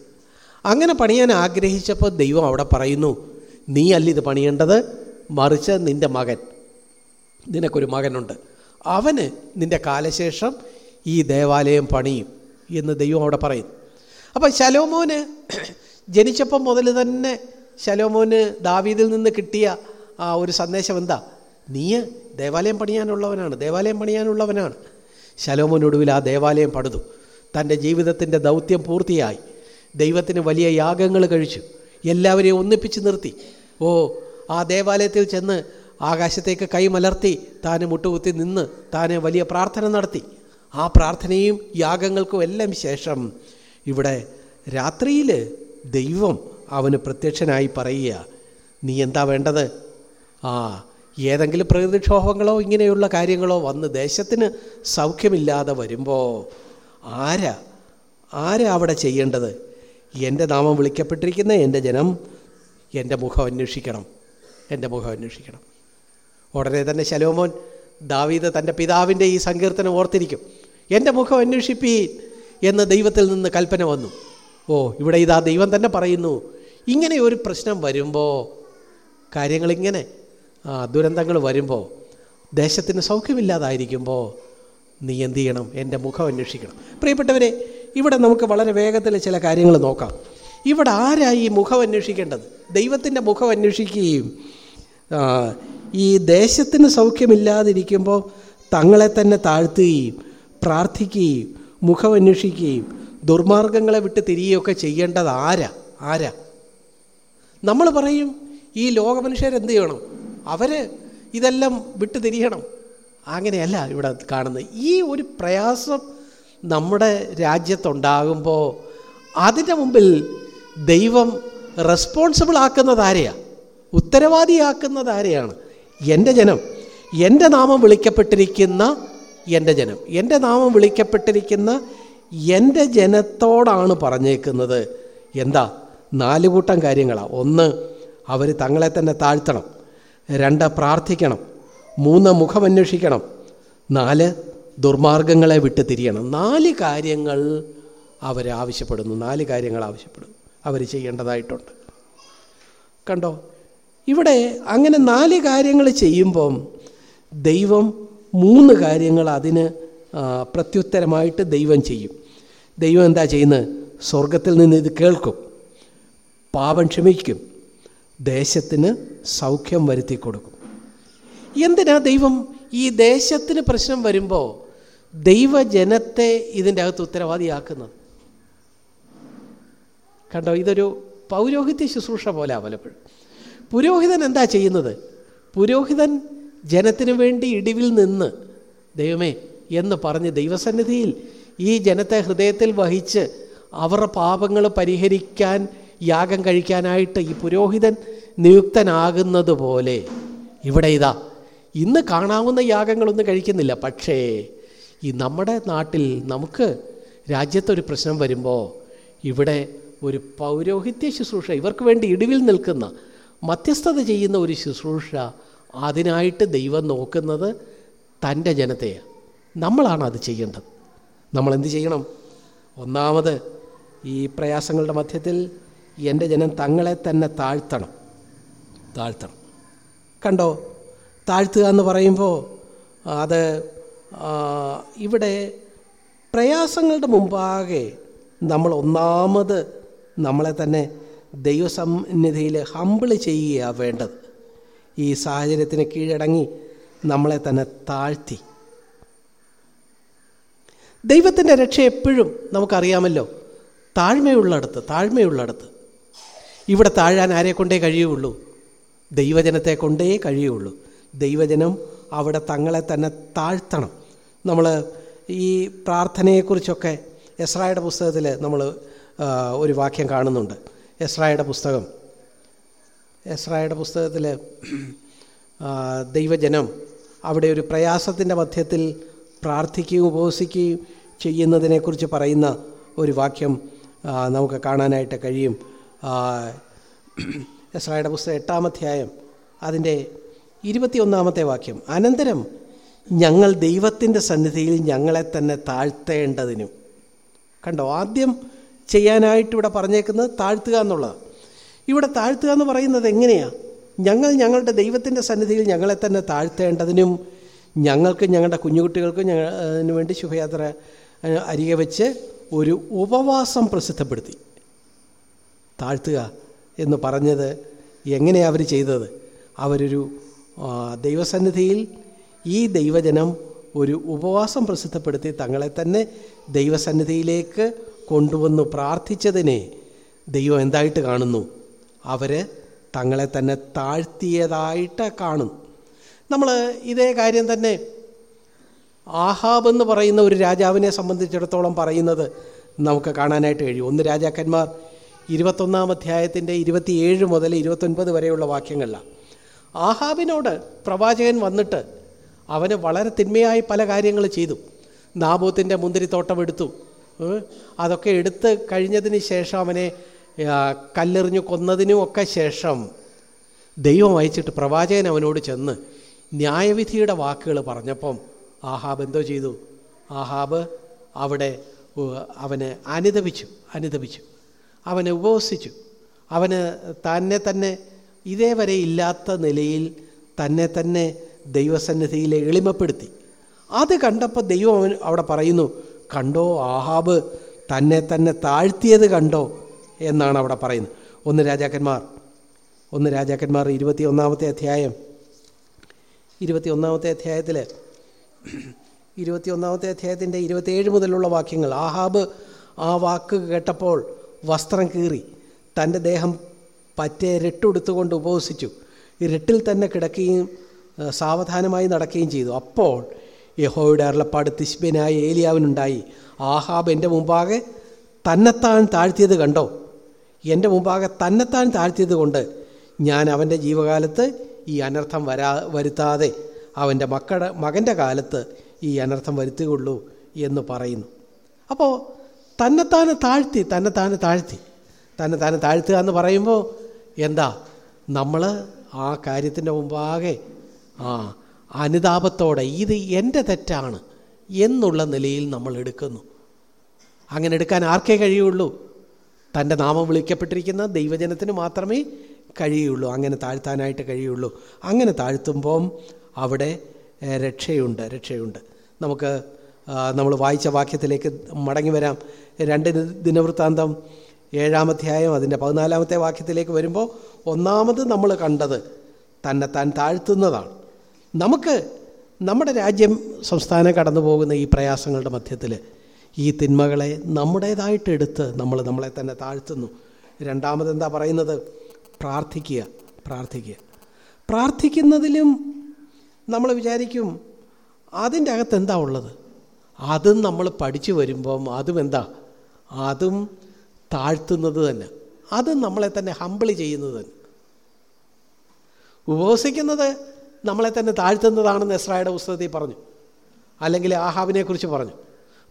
അങ്ങനെ പണിയാൻ ആഗ്രഹിച്ചപ്പോൾ ദൈവം അവിടെ പറയുന്നു നീ അല്ല ഇത് പണിയേണ്ടത് മറിച്ച് നിന്റെ മകൻ. നിനക്കൊരു മകനുണ്ട്. അവന് നിന്റെ കാലശേഷം ഈ ദേവാലയം പണിയും എന്ന് ദൈവം അവിടെ പറയുന്നു. അപ്പോൾ ശലോമോന് ജനിച്ചപ്പം മുതൽ തന്നെ ശലോമോന് ദാവീദിൽ നിന്ന് കിട്ടിയ ആ ഒരു സന്ദേശം എന്താ? നീ ദേവാലയം പണിയാനുള്ളവനാണ് ദേവാലയം പണിയാനുള്ളവനാണ്. ശലോമോനൊടുവിൽ ആ ദേവാലയം പണിതു. തന്റെ ജീവിതത്തിന്റെ ദൗത്യം പൂർത്തിയായി. ദൈവത്തിന് വലിയ യാഗങ്ങൾ കഴിച്ചു. എല്ലാവരെയും ഒന്നിപ്പിച്ച് നിർത്തി. ഓ ആ ദേവാലയത്തിൽ ചെന്ന് ആകാശത്തേക്ക് കൈമലർത്തി താന് മുട്ടുകുത്തി നിന്ന് താന് വലിയ പ്രാർത്ഥന നടത്തി. ആ പ്രാർത്ഥനയും യാഗങ്ങൾക്കും എല്ലാം ശേഷം ഇവിടെ രാത്രിയിൽ ദൈവം അവന് പ്രത്യക്ഷനായി പറയുക നീ എന്താ വേണ്ടത്? ആ ഏതെങ്കിലും പ്രകൃതിക്ഷോഭങ്ങളോ ഇങ്ങനെയുള്ള കാര്യങ്ങളോ വന്ന് ദേശത്തിന് സൗഖ്യമില്ലാതെ വരുമ്പോൾ ആരാ? ആരാ അവിടെ ചെയ്യേണ്ടത്? എന്റെ നാമം വിളിക്കപ്പെട്ടിരിക്കുന്ന എന്റെ ജനം എന്റെ മുഖം അന്വേഷിക്കണം. എന്റെ മുഖം അന്വേഷിക്കണം. ഉടനെ തന്നെ ശലോമോൻ ദാവീദ് തന്റെ പിതാവിന്റെ ഈ സങ്കീർത്തനം ഓർത്തിരിക്കും. എന്റെ മുഖം അന്വേഷിപ്പീൻ എന്ന് ദൈവത്തിൽ നിന്ന് കൽപ്പന വന്നു. ഓ ഇവിടെ ഇതാ ദൈവം തന്നെ പറയുന്നു ഇങ്ങനെ ഒരു പ്രശ്നം വരുമ്പോൾ കാര്യങ്ങളിങ്ങനെ ആ, ദുരന്തങ്ങൾ വരുമ്പോൾ ദേശത്തിന് സൗഖ്യമില്ലാതായിരിക്കുമ്പോൾ നീ എന്ത് ചെയ്യണം? എന്റെ മുഖം അന്വേഷിക്കണം. പ്രിയപ്പെട്ടവരെ ഇവിടെ നമുക്ക് വളരെ വേഗത്തിൽ ചില കാര്യങ്ങൾ നോക്കാം. ഇവിടെ ആരായി ഈ മുഖം അന്വേഷിക്കേണ്ടത്? ദൈവത്തിന്റെ മുഖം അന്വേഷിക്കുകയും ഈ ദേശത്തിന് സൗഖ്യമില്ലാതിരിക്കുമ്പോൾ തങ്ങളെ തന്നെ താഴ്ത്തുകയും പ്രാർത്ഥിക്കുകയും മുഖം അന്വേഷിക്കുകയും ദുർമാർഗങ്ങളെ വിട്ട് തിരിയുകയൊക്കെ ചെയ്യേണ്ടത് ആരാ? ആരാ? നമ്മൾ പറയും ഈ ലോകമനുഷ്യരെന്ത് ചെയ്യണം? അവർ ഇതെല്ലാം വിട്ട് തിരിയണം. അങ്ങനെയല്ല ഇവിടെ കാണുന്നത്. ഈ ഒരു പ്രയാസം നമ്മുടെ രാജ്യത്തുണ്ടാകുമ്പോൾ അതിന്റെ മുമ്പിൽ ദൈവം റെസ്പോൺസിബിൾ ആക്കുന്നത് ആരെയാണ് ഉത്തരവാദിയാക്കുന്നത് ആരെയാണ്? എന്റെ ജനം. എന്റെ നാമം വിളിക്കപ്പെട്ടിരിക്കുന്ന എന്റെ ജനം. എന്റെ നാമം വിളിക്കപ്പെട്ടിരിക്കുന്ന എന്റെ ജനത്തോടാണ് പറഞ്ഞേക്കുന്നത്. എന്താ? നാല് കൂട്ടം കാര്യങ്ങളാണ് ഒന്ന് അവർ തങ്ങളെ തന്നെ താഴ്ത്തണം. രണ്ട് പ്രാർത്ഥിക്കണം. മൂന്ന് മുഖം അന്വേഷിക്കണം നാല് ദുർമാർഗങ്ങളെ വിട്ട് തിരിയണം. നാല് കാര്യങ്ങൾ അവർ ആവശ്യപ്പെടുന്നു. നാല് കാര്യങ്ങൾ ആവശ്യപ്പെടുന്നു. അവർ ചെയ്യേണ്ടതായിട്ടുണ്ട്. കണ്ടോ? ഇവിടെ അങ്ങനെ നാല് കാര്യങ്ങൾ ചെയ്യുമ്പം ദൈവം മൂന്ന് കാര്യങ്ങൾ അതിന് പ്രത്യുത്തരമായിട്ട് ദൈവം ചെയ്യും. ദൈവം എന്താ ചെയ്യുന്നത്? സ്വർഗത്തിൽ നിന്ന് ഇത് കേൾക്കും. പാപം ക്ഷമിക്കും. ദേശത്തിന് സൗഖ്യം വരുത്തി കൊടുക്കും. എന്തിനാ ദൈവം ഈ ദേശത്തിന് പ്രശ്നം വരുമ്പോൾ ദൈവജനത്തെ ഇതിന്റെ അകത്ത് ഉത്തരവാദിയാക്കുന്നത്? കണ്ടോ ഇതൊരു പൗരോഹിത്യ ശുശ്രൂഷ പോലെ പലപ്പോഴും പുരോഹിതൻ എന്താ ചെയ്യുന്നത്? പുരോഹിതൻ ജനത്തിനു വേണ്ടി ഇടിവിൽ നിന്ന് ദൈവമേ എന്ന് പറഞ്ഞ് ദൈവസന്നിധിയിൽ ഈ ജനത്തെ ഹൃദയത്തിൽ വഹിച്ച് അവരുടെ പാപങ്ങൾ പരിഹരിക്കാൻ യാഗം കഴിക്കാനായിട്ട് ഈ പുരോഹിതൻ നിയുക്തനാകുന്നത് പോലെ ഇവിടെ ഇതാ ഇന്ന് കാണാവുന്ന യാഗങ്ങളൊന്നും കഴിക്കുന്നില്ല. പക്ഷേ ഈ നമ്മുടെ നാട്ടിൽ നമുക്ക് രാജ്യത്തൊരു പ്രശ്നം വരുമ്പോൾ ഇവിടെ ഒരു പൗരോഹിത്യ ശുശ്രൂഷ ഇവർക്ക് വേണ്ടി ഇടിവിൽ നിൽക്കുന്ന മധ്യസ്ഥത ചെയ്യുന്ന ഒരു ശുശ്രൂഷ അതിനായിട്ട് ദൈവം നോക്കുന്നത് തന്റെ ജനത്തെയാണ് നമ്മളാണ് അത് ചെയ്യേണ്ടത്. നമ്മളെന്ത് ചെയ്യണം? ഒന്നാമത് ഈ പ്രയാസങ്ങളുടെ മധ്യത്തിൽ എന്റെ ജനം തങ്ങളെ തന്നെ താഴ്ത്തണം. താഴ്ത്തണം. കണ്ടോ? താഴ്ത്തുക എന്ന് പറയുമ്പോൾ അത് ഇവിടെ പ്രയാസങ്ങളുടെ മുമ്പാകെ നമ്മൾ ഒന്നാമത് നമ്മളെ തന്നെ ദൈവസന്നിധിയിൽ ഹമ്പിൾ ചെയ്യുകയാണ് വേണ്ടത്. ഈ സാഹചര്യത്തിന് കീഴടങ്ങി നമ്മളെ തന്നെ താഴ്ത്തി. ദൈവത്തിന്റെ രക്ഷ എപ്പോഴും നമുക്കറിയാമല്ലോ. താഴ്മയുള്ളിടത്ത് താഴ്മയുള്ളിടത്ത്. ഇവിടെ താഴാൻ ആരെ കൊണ്ടേ കഴിയുള്ളൂ? ദൈവജനത്തെ കൊണ്ടേ കഴിയുള്ളൂ. ദൈവജനം അവിടെ തങ്ങളെ തന്നെ താഴ്ത്തണം. നമ്മൾ ഈ പ്രാർത്ഥനയെക്കുറിച്ചൊക്കെ എസ്രായുടെ പുസ്തകത്തിൽ നമ്മൾ ഒരു വാക്യം കാണുന്നുണ്ട്. എസ്രായുടെ പുസ്തകം. എസ്രായുടെ പുസ്തകത്തിൽ ദൈവജനം അവിടെ ഒരു പ്രയാസത്തിന്റെ മധ്യത്തിൽ പ്രാർത്ഥിക്കുകയും ഉപവസിക്കുകയും ചെയ്യുന്നതിനെക്കുറിച്ച് പറയുന്ന ഒരു വാക്യം നമുക്ക് കാണാനായിട്ട് കഴിയും. എസ്രായുടെ പുസ്തകം എട്ടാമധ്യായം അതിന്റെ ഇരുപത്തിയൊന്നാമത്തെ വാക്യം. അനന്തരം ഞങ്ങൾ ദൈവത്തിന്റെ സന്നിധിയിൽ ഞങ്ങളെ തന്നെ താഴ്ത്തേണ്ടതിനും. കണ്ടോ ആദ്യം ചെയ്യാനായിട്ട് ഇവിടെ പറഞ്ഞേക്കുന്നത് താഴ്ത്തുക എന്നുള്ളതാണ്. ഇവിടെ താഴ്ത്തുക എന്ന് പറയുന്നത് എങ്ങനെയാണ് ഞങ്ങൾ ഞങ്ങളുടെ ദൈവത്തിന്റെ സന്നിധിയിൽ ഞങ്ങളെ തന്നെ താഴ്ത്തേണ്ടതിനും ഞങ്ങൾക്ക് ഞങ്ങളുടെ കുഞ്ഞുകുട്ടികൾക്കും ഞങ്ങൾക്ക് വേണ്ടി ശുഭയാത്ര അരികെ വെച്ച് ഒരു ഉപവാസം പ്രസിദ്ധപ്പെടുത്തി. താഴ്ത്തുക എന്ന് പറഞ്ഞത് എങ്ങനെയാണ് അവർ ചെയ്തത്? അവരൊരു ദൈവസന്നിധിയിൽ ഈ ദൈവജനം ഒരു ഉപവാസം പ്രസിദ്ധപ്പെടുത്തി തങ്ങളെ തന്നെ ദൈവസന്നിധിയിലേക്ക് കൊണ്ടുവന്ന് പ്രാർത്ഥിച്ചതിനെ ദൈവം എന്തായിട്ട് കാണുന്നു? അവർ തങ്ങളെ തന്നെ താഴ്ത്തിയതായിട്ട് കാണും നമ്മൾ ഇതേ കാര്യം തന്നെ ആഹാബ് എന്ന് പറയുന്ന ഒരു രാജാവിനെ സംബന്ധിച്ചിടത്തോളം പറയുന്നത് നമുക്ക് കാണാനായിട്ട് കഴിയും. ഒന്ന് രാജാക്കന്മാർ ഇരുപത്തൊന്നാം അധ്യായത്തിന്റെ ഇരുപത്തിയേഴ് മുതൽ ഇരുപത്തൊൻപത് വരെയുള്ള വാക്യങ്ങളിലാണ് ആഹാബിനോട് പ്രവാചകൻ വന്നിട്ട് അവന് വളരെ തിന്മയായി പല കാര്യങ്ങൾ ചെയ്തു. നാബൂത്തിന്റെ മുന്തിരിത്തോട്ടം എടുത്തു. അതൊക്കെ എടുത്ത് കഴിഞ്ഞതിന് ശേഷം അവനെ കല്ലെറിഞ്ഞു കൊന്നതിനും ഒക്കെ ശേഷം ദൈവം അയച്ചിട്ട് പ്രവാചകൻ അവനോട് ചെന്ന് ന്യായവിധിയുടെ വാക്കുകൾ പറഞ്ഞപ്പം ആഹാബ് എന്തോ ചെയ്തു. ആഹാബ് അവിടെ അവനെ അനുദപിച്ചു അനുദപിച്ചു. അവനെ ഉപവസിച്ചു. അവന് തന്നെ തന്നെ ഇതേവരെ ഇല്ലാത്ത നിലയിൽ തന്നെ തന്നെ ദൈവസന്നിധിയിൽ എളിമപ്പെടുത്തി. അത് കണ്ടപ്പോൾ ദൈവം അവൻ അവിടെ പറയുന്നു കണ്ടോ ആഹാബ് തന്നെ തന്നെ താഴ്ത്തിയത് കണ്ടോ? എന്നാണ് അവിടെ പറയുന്നത്. ഒന്ന് രാജാക്കന്മാർ ഒന്ന് രാജാക്കന്മാർ ഇരുപത്തി ഒന്നാമത്തെ അധ്യായം. ഇരുപത്തി ഒന്നാമത്തെ അധ്യായത്തിൽ ഇരുപത്തി ഒന്നാമത്തെ അധ്യായത്തിന്റെ ഇരുപത്തിയേഴ് മുതലുള്ള വാക്യങ്ങൾ. ആഹാബ് ആ വാക്ക് കേട്ടപ്പോൾ വസ്ത്രം കീറി തന്റെ ദേഹം പറ്റേ രട്ടെടുത്തുകൊണ്ട് ഉപവസിച്ചു. ഈ രട്ടിൽ തന്നെ കിടക്കുകയും സാവധാനമായി നടക്കുകയും ചെയ്തു. അപ്പോൾ യഹോയുടെ അരുളപ്പാട് തിശ്ബനായ ഏലിയാവിനുണ്ടായി. ആഹാബ് എന്റെ മുമ്പാകെ തന്നെത്താൻ താഴ്ത്തിയത് കണ്ടോ? എന്റെ മുമ്പാകെ തന്നെത്താൻ താഴ്ത്തിയത് കൊണ്ട് ഞാൻ അവന്റെ ജീവകാലത്ത് ഈ അനർത്ഥം വരാ വരുത്താതെ അവന്റെ മക്കളുടെ മകന്റെ കാലത്ത് ഈ അനർത്ഥം വരുത്തുകയുള്ളൂ എന്ന് പറയുന്നു. അപ്പോൾ തന്നെത്താനെ താഴ്ത്തി തന്നെത്താനെ താഴ്ത്തി തന്നെത്താൻ താഴ്ത്തുക എന്ന് പറയുമ്പോൾ എന്താ? നമ്മൾ ആ കാര്യത്തിന്റെ മുമ്പാകെ ആ അനുതാപത്തോടെ ഇത് എന്റെ തെറ്റാണ് എന്നുള്ള നിലയിൽ നമ്മൾ എടുക്കുന്നു. അങ്ങനെ എടുക്കാൻ ആർക്കേ കഴിയുള്ളൂ? തന്റെ നാമം വിളിക്കപ്പെട്ടിരിക്കുന്ന ദൈവജനത്തിന് മാത്രമേ കഴിയുള്ളൂ. അങ്ങനെ താഴ്ത്താനായിട്ട് കഴിയുള്ളൂ. അങ്ങനെ താഴ്ത്തുമ്പം അവിടെ രക്ഷയുണ്ട് രക്ഷയുണ്ട്. നമുക്ക് നമ്മൾ വായിച്ച വാക്യത്തിലേക്ക് മടങ്ങി വരാം. രണ്ട് ദിനവൃത്താന്തം ഏഴാമധ്യായം അതിന്റെ പതിനാലാമത്തെ വാക്യത്തിലേക്ക് വരുമ്പോൾ ഒന്നാമത് നമ്മൾ കണ്ടത് തന്നെ താൻ താഴ്ത്തുന്നതാണ്. നമുക്ക് നമ്മുടെ രാജ്യം സംസ്ഥാനം കടന്നു പോകുന്ന ഈ പ്രയാസങ്ങളുടെ മധ്യത്തിൽ ഈ തിന്മകളെ നമ്മുടേതായിട്ട് എടുത്ത് നമ്മൾ നമ്മളെ തന്നെ താഴ്ത്തുന്നു. രണ്ടാമത് എന്താ പറയുന്നത്? പ്രാർത്ഥിക്കുക പ്രാർത്ഥിക്കുക. പ്രാർത്ഥിക്കുന്നതിലും നമ്മൾ വിചാരിക്കും അതിന്റെ അകത്ത് എന്താ ഉള്ളത്? അതും നമ്മൾ പഠിച്ചു വരുമ്പം അതും എന്താ? അതും താഴ്ത്തുന്നത് തന്നെ. അത് നമ്മളെ തന്നെ ഹമ്പിളി ചെയ്യുന്നത് തന്നെ. ഉപവസിക്കുന്നത് നമ്മളെ തന്നെ താഴ്ത്തുന്നതാണെന്ന് എസ്രായുടെ പുസ്തകത്തിൽ പറഞ്ഞു. അല്ലെങ്കിൽ ആഹാബിനെക്കുറിച്ച് പറഞ്ഞു.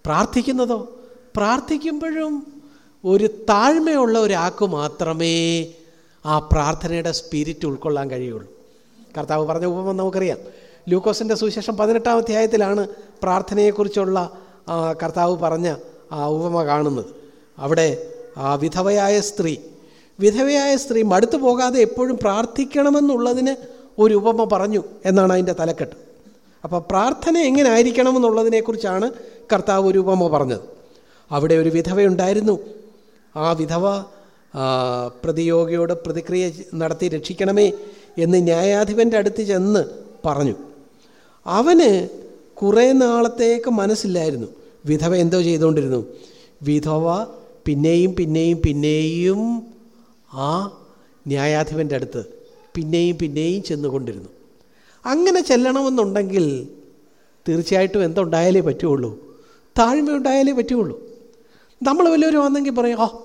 പ്രാർത്ഥിക്കുന്നതോ? പ്രാർത്ഥിക്കുമ്പോഴും ഒരു താഴ്മയുള്ള ഒരാൾക്ക് മാത്രമേ ആ പ്രാർത്ഥനയുടെ സ്പിരിറ്റ് ഉൾക്കൊള്ളാൻ കഴിയുള്ളൂ. കർത്താവ് പറഞ്ഞ ഉപമ നമുക്കറിയാം. ലൂക്കോസിന്റെ സുവിശേഷം പതിനെട്ടാം അധ്യായത്തിലാണ് പ്രാർത്ഥനയെക്കുറിച്ചുള്ള കർത്താവ് പറഞ്ഞ ആ ഉപമ കാണുന്നത്. അവിടെ ആ വിധവയായ സ്ത്രീ. വിധവയായ സ്ത്രീ മടുത്തു പോകാതെ എപ്പോഴും പ്രാർത്ഥിക്കണമെന്നുള്ളതിന് ഒരു ഉപമ പറഞ്ഞു എന്നാണ് അതിന്റെ തലക്കെട്ട്. അപ്പോൾ പ്രാർത്ഥന എങ്ങനെ ആയിരിക്കണമെന്നുള്ളതിനെക്കുറിച്ചാണ് കർത്താവ് ഒരു ഉപമ പറഞ്ഞത്. അവിടെ ഒരു വിധവയുണ്ടായിരുന്നു. ആ വിധവ പ്രതിയോഗിയോട് പ്രതിക്രിയ നടത്തി രക്ഷിക്കണമേ എന്ന് ന്യായാധിപന്റെ അടുത്ത് ചെന്ന് പറഞ്ഞു. അവന് കുറേ നാളത്തേക്ക് മനസ്സില്ലായിരുന്നു. വിധവ എന്തോ ചെയ്തുകൊണ്ടിരുന്നു. വിധവ പിന്നെയും പിന്നെയും പിന്നെയും ആ ന്യായാധിപന്റെ അടുത്ത് പിന്നെയും പിന്നെയും ചെന്നുകൊണ്ടിരുന്നു. അങ്ങനെ ചെല്ലണമെന്നുണ്ടെങ്കിൽ തീർച്ചയായിട്ടും എന്തുണ്ടായാലേ പറ്റുള്ളൂ താഴ്മയുണ്ടായാലേ പറ്റുള്ളൂ നമ്മൾ വല്ലവരും വന്നെങ്കിൽ പറയും ആ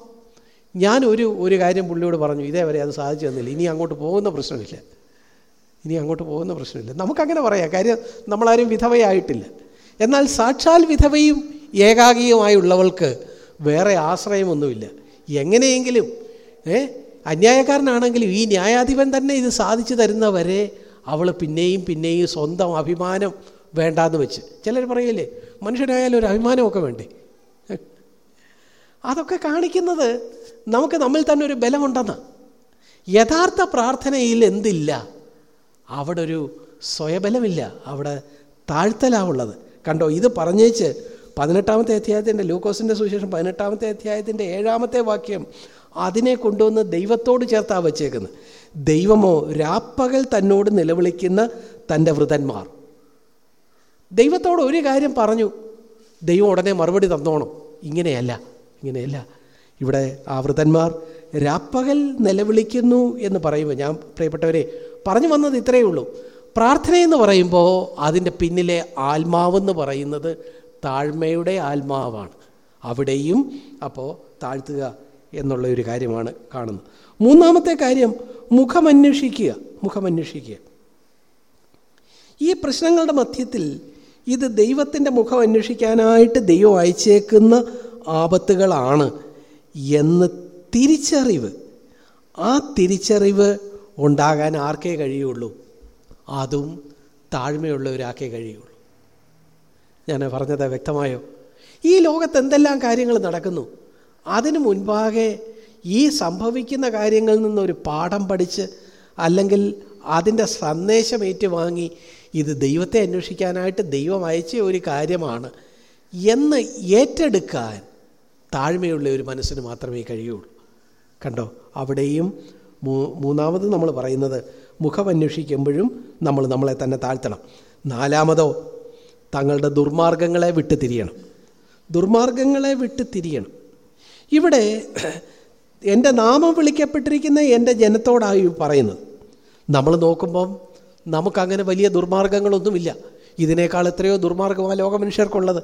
ഞാൻ ഒരു ഒരു കാര്യം പുള്ളിയോട് പറഞ്ഞു ഇതേവരെ അത് സാധിച്ചു തന്നില്ല. ഇനി അങ്ങോട്ട് പോകുന്ന പ്രശ്നമില്ല. ഇനി അങ്ങോട്ട് പോകുന്ന പ്രശ്നമില്ല. നമുക്കങ്ങനെ പറയാം. കാര്യം നമ്മളാരും വിധവയായിട്ടില്ല. എന്നാൽ സാക്ഷാൽ വിധവയും ഏകാഗിയുമായുള്ളവൾക്ക് വേറെ ആശ്രയമൊന്നുമില്ല. എങ്ങനെയെങ്കിലും ഏ അന്യായക്കാരനാണെങ്കിലും ഈ ന്യായാധിപൻ തന്നെ ഇത് സാധിച്ചു തരുന്നവരെ അവൾ പിന്നെയും പിന്നെയും സ്വന്തം അഭിമാനം വേണ്ടാന്ന് വെച്ച്. ചിലർ പറയില്ലേ മനുഷ്യനായാലും ഒരു അഭിമാനമൊക്കെ വേണ്ടേ? അതൊക്കെ കാണിക്കുന്നത് നമുക്ക് നമ്മിൽ തന്നെ ഒരു ബലമുണ്ടെന്ന്. യഥാർത്ഥ പ്രാർത്ഥനയിൽ എന്തില്ല? അവിടെ ഒരു സ്വയബലമില്ല. അവിടെ താഴ്ത്തലാവുള്ളത് കണ്ടോ ഇത് പറഞ്ഞേച്ച് പതിനെട്ടാമത്തെ അധ്യായത്തിന്റെ ലൂക്കോസിന്റെ സുവിശേഷം പതിനെട്ടാമത്തെ അധ്യായത്തിന്റെ ഏഴാമത്തെ വാക്യം അതിനെ കൊണ്ടുവന്ന് ദൈവത്തോട് ചേർത്താ വച്ചേക്കുന്നത് ദൈവമോ രാപ്പകൽ തന്നോട് നിലവിളിക്കുന്ന തന്റെ വൃതന്മാർ. ദൈവത്തോട് ഒരു കാര്യം പറഞ്ഞു ദൈവം ഉടനെ മറുപടി തന്നോണം. ഇങ്ങനെയല്ല ഇങ്ങനെയല്ല. ഇവിടെ ആ വൃതന്മാർ രാപ്പകൽ നിലവിളിക്കുന്നു എന്ന് പറയുമ്പോൾ ഞാൻ പ്രിയപ്പെട്ടവരെ പറഞ്ഞു വന്നത് ഇത്രയേ ഉള്ളൂ. പ്രാർത്ഥനയെന്ന് പറയുമ്പോൾ അതിന്റെ പിന്നിലെ ആത്മാവെന്ന് പറയുന്നത് താഴ്മയുടെ ആത്മാവാണ്. അവിടെയും അപ്പോൾ താഴ്ത്തുക എന്നുള്ള ഒരു കാര്യമാണ് കാണുന്നത്. മൂന്നാമത്തെ കാര്യം മുഖമന്വേഷിക്കുക മുഖമന്വേഷിക്കുക. ഈ പ്രശ്നങ്ങളുടെ മധ്യത്തിൽ ഇത് ദൈവത്തിന്റെ മുഖം അന്വേഷിക്കാനായിട്ട് ദൈവം അയച്ചേക്കുന്ന ആപത്തുകളാണ് എന്ന് തിരിച്ചറിവ്. ആ തിരിച്ചറിവ് ഉണ്ടാകാൻ ആർക്കേ കഴിയുള്ളൂ? അതും താഴ്മയുള്ള ഒരാൾക്കേ കഴിയുള്ളൂ. ഞാൻ പറഞ്ഞത് വ്യക്തമായോ? ഈ ലോകത്ത് എന്തെല്ലാം കാര്യങ്ങൾ നടക്കുന്നു? അതിനു മുൻപാകെ ഈ സംഭവിക്കുന്ന കാര്യങ്ങളിൽ നിന്നൊരു പാഠം പഠിച്ച് അല്ലെങ്കിൽ അതിന്റെ സന്ദേശം ഏറ്റുവാങ്ങി ഇത് ദൈവത്തെ അന്വേഷിക്കാനായിട്ട് ദൈവം അയച്ച ഒരു കാര്യമാണ് എന്ന് ഏറ്റെടുക്കാൻ താഴ്മയുള്ള ഒരു മനസ്സിന് മാത്രമേ കഴിയുള്ളൂ. കണ്ടോ? അവിടെയും മൂന്നാമത് നമ്മൾ പറയുന്നത് മുഖം അന്വേഷിക്കുമ്പോഴും നമ്മൾ നമ്മളെ തന്നെ താഴ്ത്തണം. നാലാമതോ തങ്ങളുടെ ദുർമാർഗങ്ങളെ വിട്ട് തിരിയണം. ദുർമാർഗങ്ങളെ വിട്ട് തിരിയണം. ഇവിടെ എന്റെ നാമം വിളിക്കപ്പെട്ടിരിക്കുന്ന എന്റെ ജനത്തോടായി പറയുന്നത്. നമ്മൾ നോക്കുമ്പം നമുക്കങ്ങനെ വലിയ ദുർമാർഗങ്ങളൊന്നുമില്ല. ഇതിനേക്കാൾ എത്രയോ ദുർമാർഗമാണ് ലോകമനുഷ്യർക്കുള്ളത്.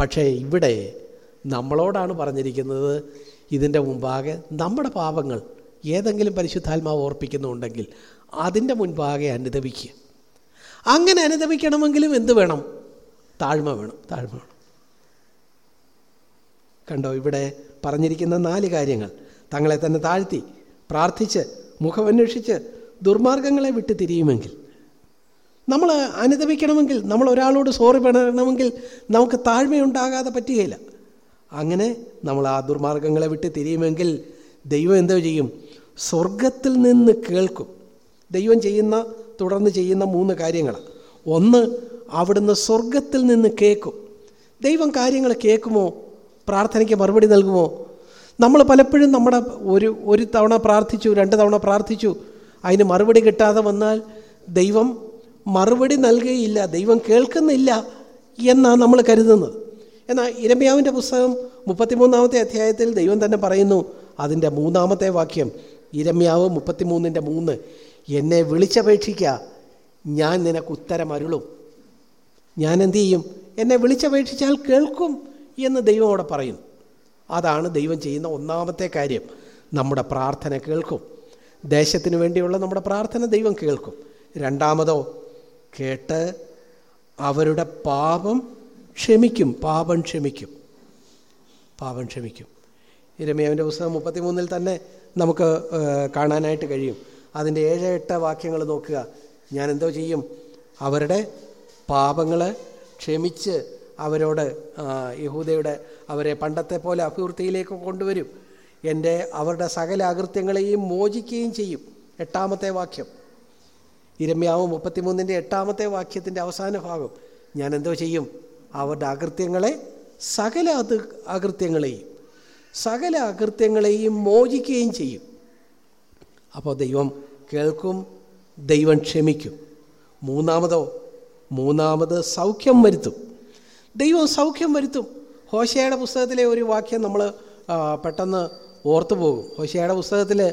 പക്ഷേ ഇവിടെ നമ്മളോടാണ് പറഞ്ഞിരിക്കുന്നത് ഇതിന്റെ മുമ്പാകെ നമ്മുടെ പാപങ്ങൾ ഏതെങ്കിലും പരിശുദ്ധാത്മാവ് ഓർപ്പിക്കുന്നുണ്ടെങ്കിൽ അതിന്റെ മുൻപാകെ അനുദപിക്കുക. അങ്ങനെ അനുദപിക്കണമെങ്കിലും എന്ത് വേണം? താഴ്മ വേണം താഴ്മ വേണം. കണ്ടോ ഇവിടെ പറഞ്ഞിരിക്കുന്ന നാല് കാര്യങ്ങൾ തങ്ങളെ തന്നെ താഴ്ത്തി പ്രാർത്ഥിച്ച് മുഖമന്വേഷിച്ച് ദുർമാർഗങ്ങളെ വിട്ട് തിരിയുമെങ്കിൽ. നമ്മൾ അനുദപിക്കണമെങ്കിൽ നമ്മൾ ഒരാളോട് സോറി പറയണമെങ്കിൽ നമുക്ക് താഴ്മയുണ്ടാകാതെ പറ്റുകയില്ല. അങ്ങനെ നമ്മൾ ആ ദുർമാർഗങ്ങളെ വിട്ട് തിരിയുമെങ്കിൽ ദൈവം എന്തോ ചെയ്യും? സ്വർഗത്തിൽ നിന്ന് കേൾക്കും. ദൈവം ചെയ്യുന്ന തുടർന്ന് ചെയ്യുന്ന മൂന്ന് കാര്യങ്ങൾ ഒന്ന് അവിടുന്ന് സ്വർഗത്തിൽ നിന്ന് കേൾക്കും. ദൈവം കാര്യങ്ങൾ കേൾക്കുമോ? പ്രാർത്ഥനയ്ക്ക് മറുപടി നൽകുമോ? നമ്മൾ പലപ്പോഴും നമ്മുടെ ഒരു ഒരു തവണ പ്രാർത്ഥിച്ചു രണ്ട് തവണ പ്രാർത്ഥിച്ചു അതിന് മറുപടി കിട്ടാതെ വന്നാൽ ദൈവം മറുപടി നൽകുകയില്ല ദൈവം കേൾക്കുന്നില്ല എന്നാണ് നമ്മൾ കരുതുന്നത്. എന്നാൽ ഇരമ്യാവിന്റെ പുസ്തകം മുപ്പത്തിമൂന്നാമത്തെ അധ്യായത്തിൽ ദൈവം തന്നെ പറയുന്നു അതിന്റെ മൂന്നാമത്തെ വാക്യം ഇരമ്യാവ് മുപ്പത്തിമൂന്നിന്റെ മൂന്ന് എന്നെ വിളിച്ചപേക്ഷിക്കുക ഞാൻ നിനക്ക് ഉത്തരം അരുളും ഞാൻ എന്തു ചെയ്യും എന്നെ വിളിച്ചപേക്ഷിച്ചാൽ കേൾക്കും എന്ന് ദൈവം അവിടെ പറയും. അതാണ് ദൈവം ചെയ്യുന്ന ഒന്നാമത്തെ കാര്യം. നമ്മുടെ പ്രാർത്ഥന കേൾക്കും. ദേശത്തിന് വേണ്ടിയുള്ള നമ്മുടെ പ്രാർത്ഥന ദൈവം കേൾക്കും. രണ്ടാമതോ കേട്ട് അവരുടെ പാപം ക്ഷമിക്കും. പാപം ക്ഷമിക്കും. പാപം ക്ഷമിക്കും. ഇരമയാവിന്റെ പുസ്തകം മുപ്പത്തിമൂന്നിൽ തന്നെ നമുക്ക് കാണാനായിട്ട് കഴിയും. അതിന്റെ ഏഴ് എട്ട് വാക്യങ്ങൾ നോക്കുക. ഞാൻ എന്തോ ചെയ്യും? അവരുടെ പാപങ്ങൾ ക്ഷമിച്ച് അവരോട് യഹൂദയുടെ അവരെ പണ്ടത്തെ പോലെ അഭിവൃദ്ധിയിലേക്ക് കൊണ്ടുവരും. എന്റെ അവരുടെ സകല അകൃത്യങ്ങളെയും മോചിക്കുകയും ചെയ്യും. എട്ടാമത്തെ വാക്യം. ഇരമ്യാവ് മുപ്പത്തിമൂന്നിന്റെ എട്ടാമത്തെ വാക്യത്തിന്റെ അവസാന ഭാഗം. ഞാൻ എന്തോ ചെയ്യും? അവരുടെ അകൃത്യങ്ങളെ സകല അത് അകൃത്യങ്ങളെയും സകല അകൃത്യങ്ങളെയും മോചിക്കുകയും ചെയ്യും. അപ്പോൾ ദൈവം കേൾക്കും ദൈവം ക്ഷമിക്കും. മൂന്നാമതോ മൂന്നാമത് സൗഖ്യം വരുത്തും. ദൈവം സൗഖ്യം വരുത്തും. ഹോശയുടെ പുസ്തകത്തിലെ ഒരു വാക്യം നമ്മൾ പെട്ടെന്ന് ഓർത്തു പോകും. ഹോശയുടെ പുസ്തകത്തിൽ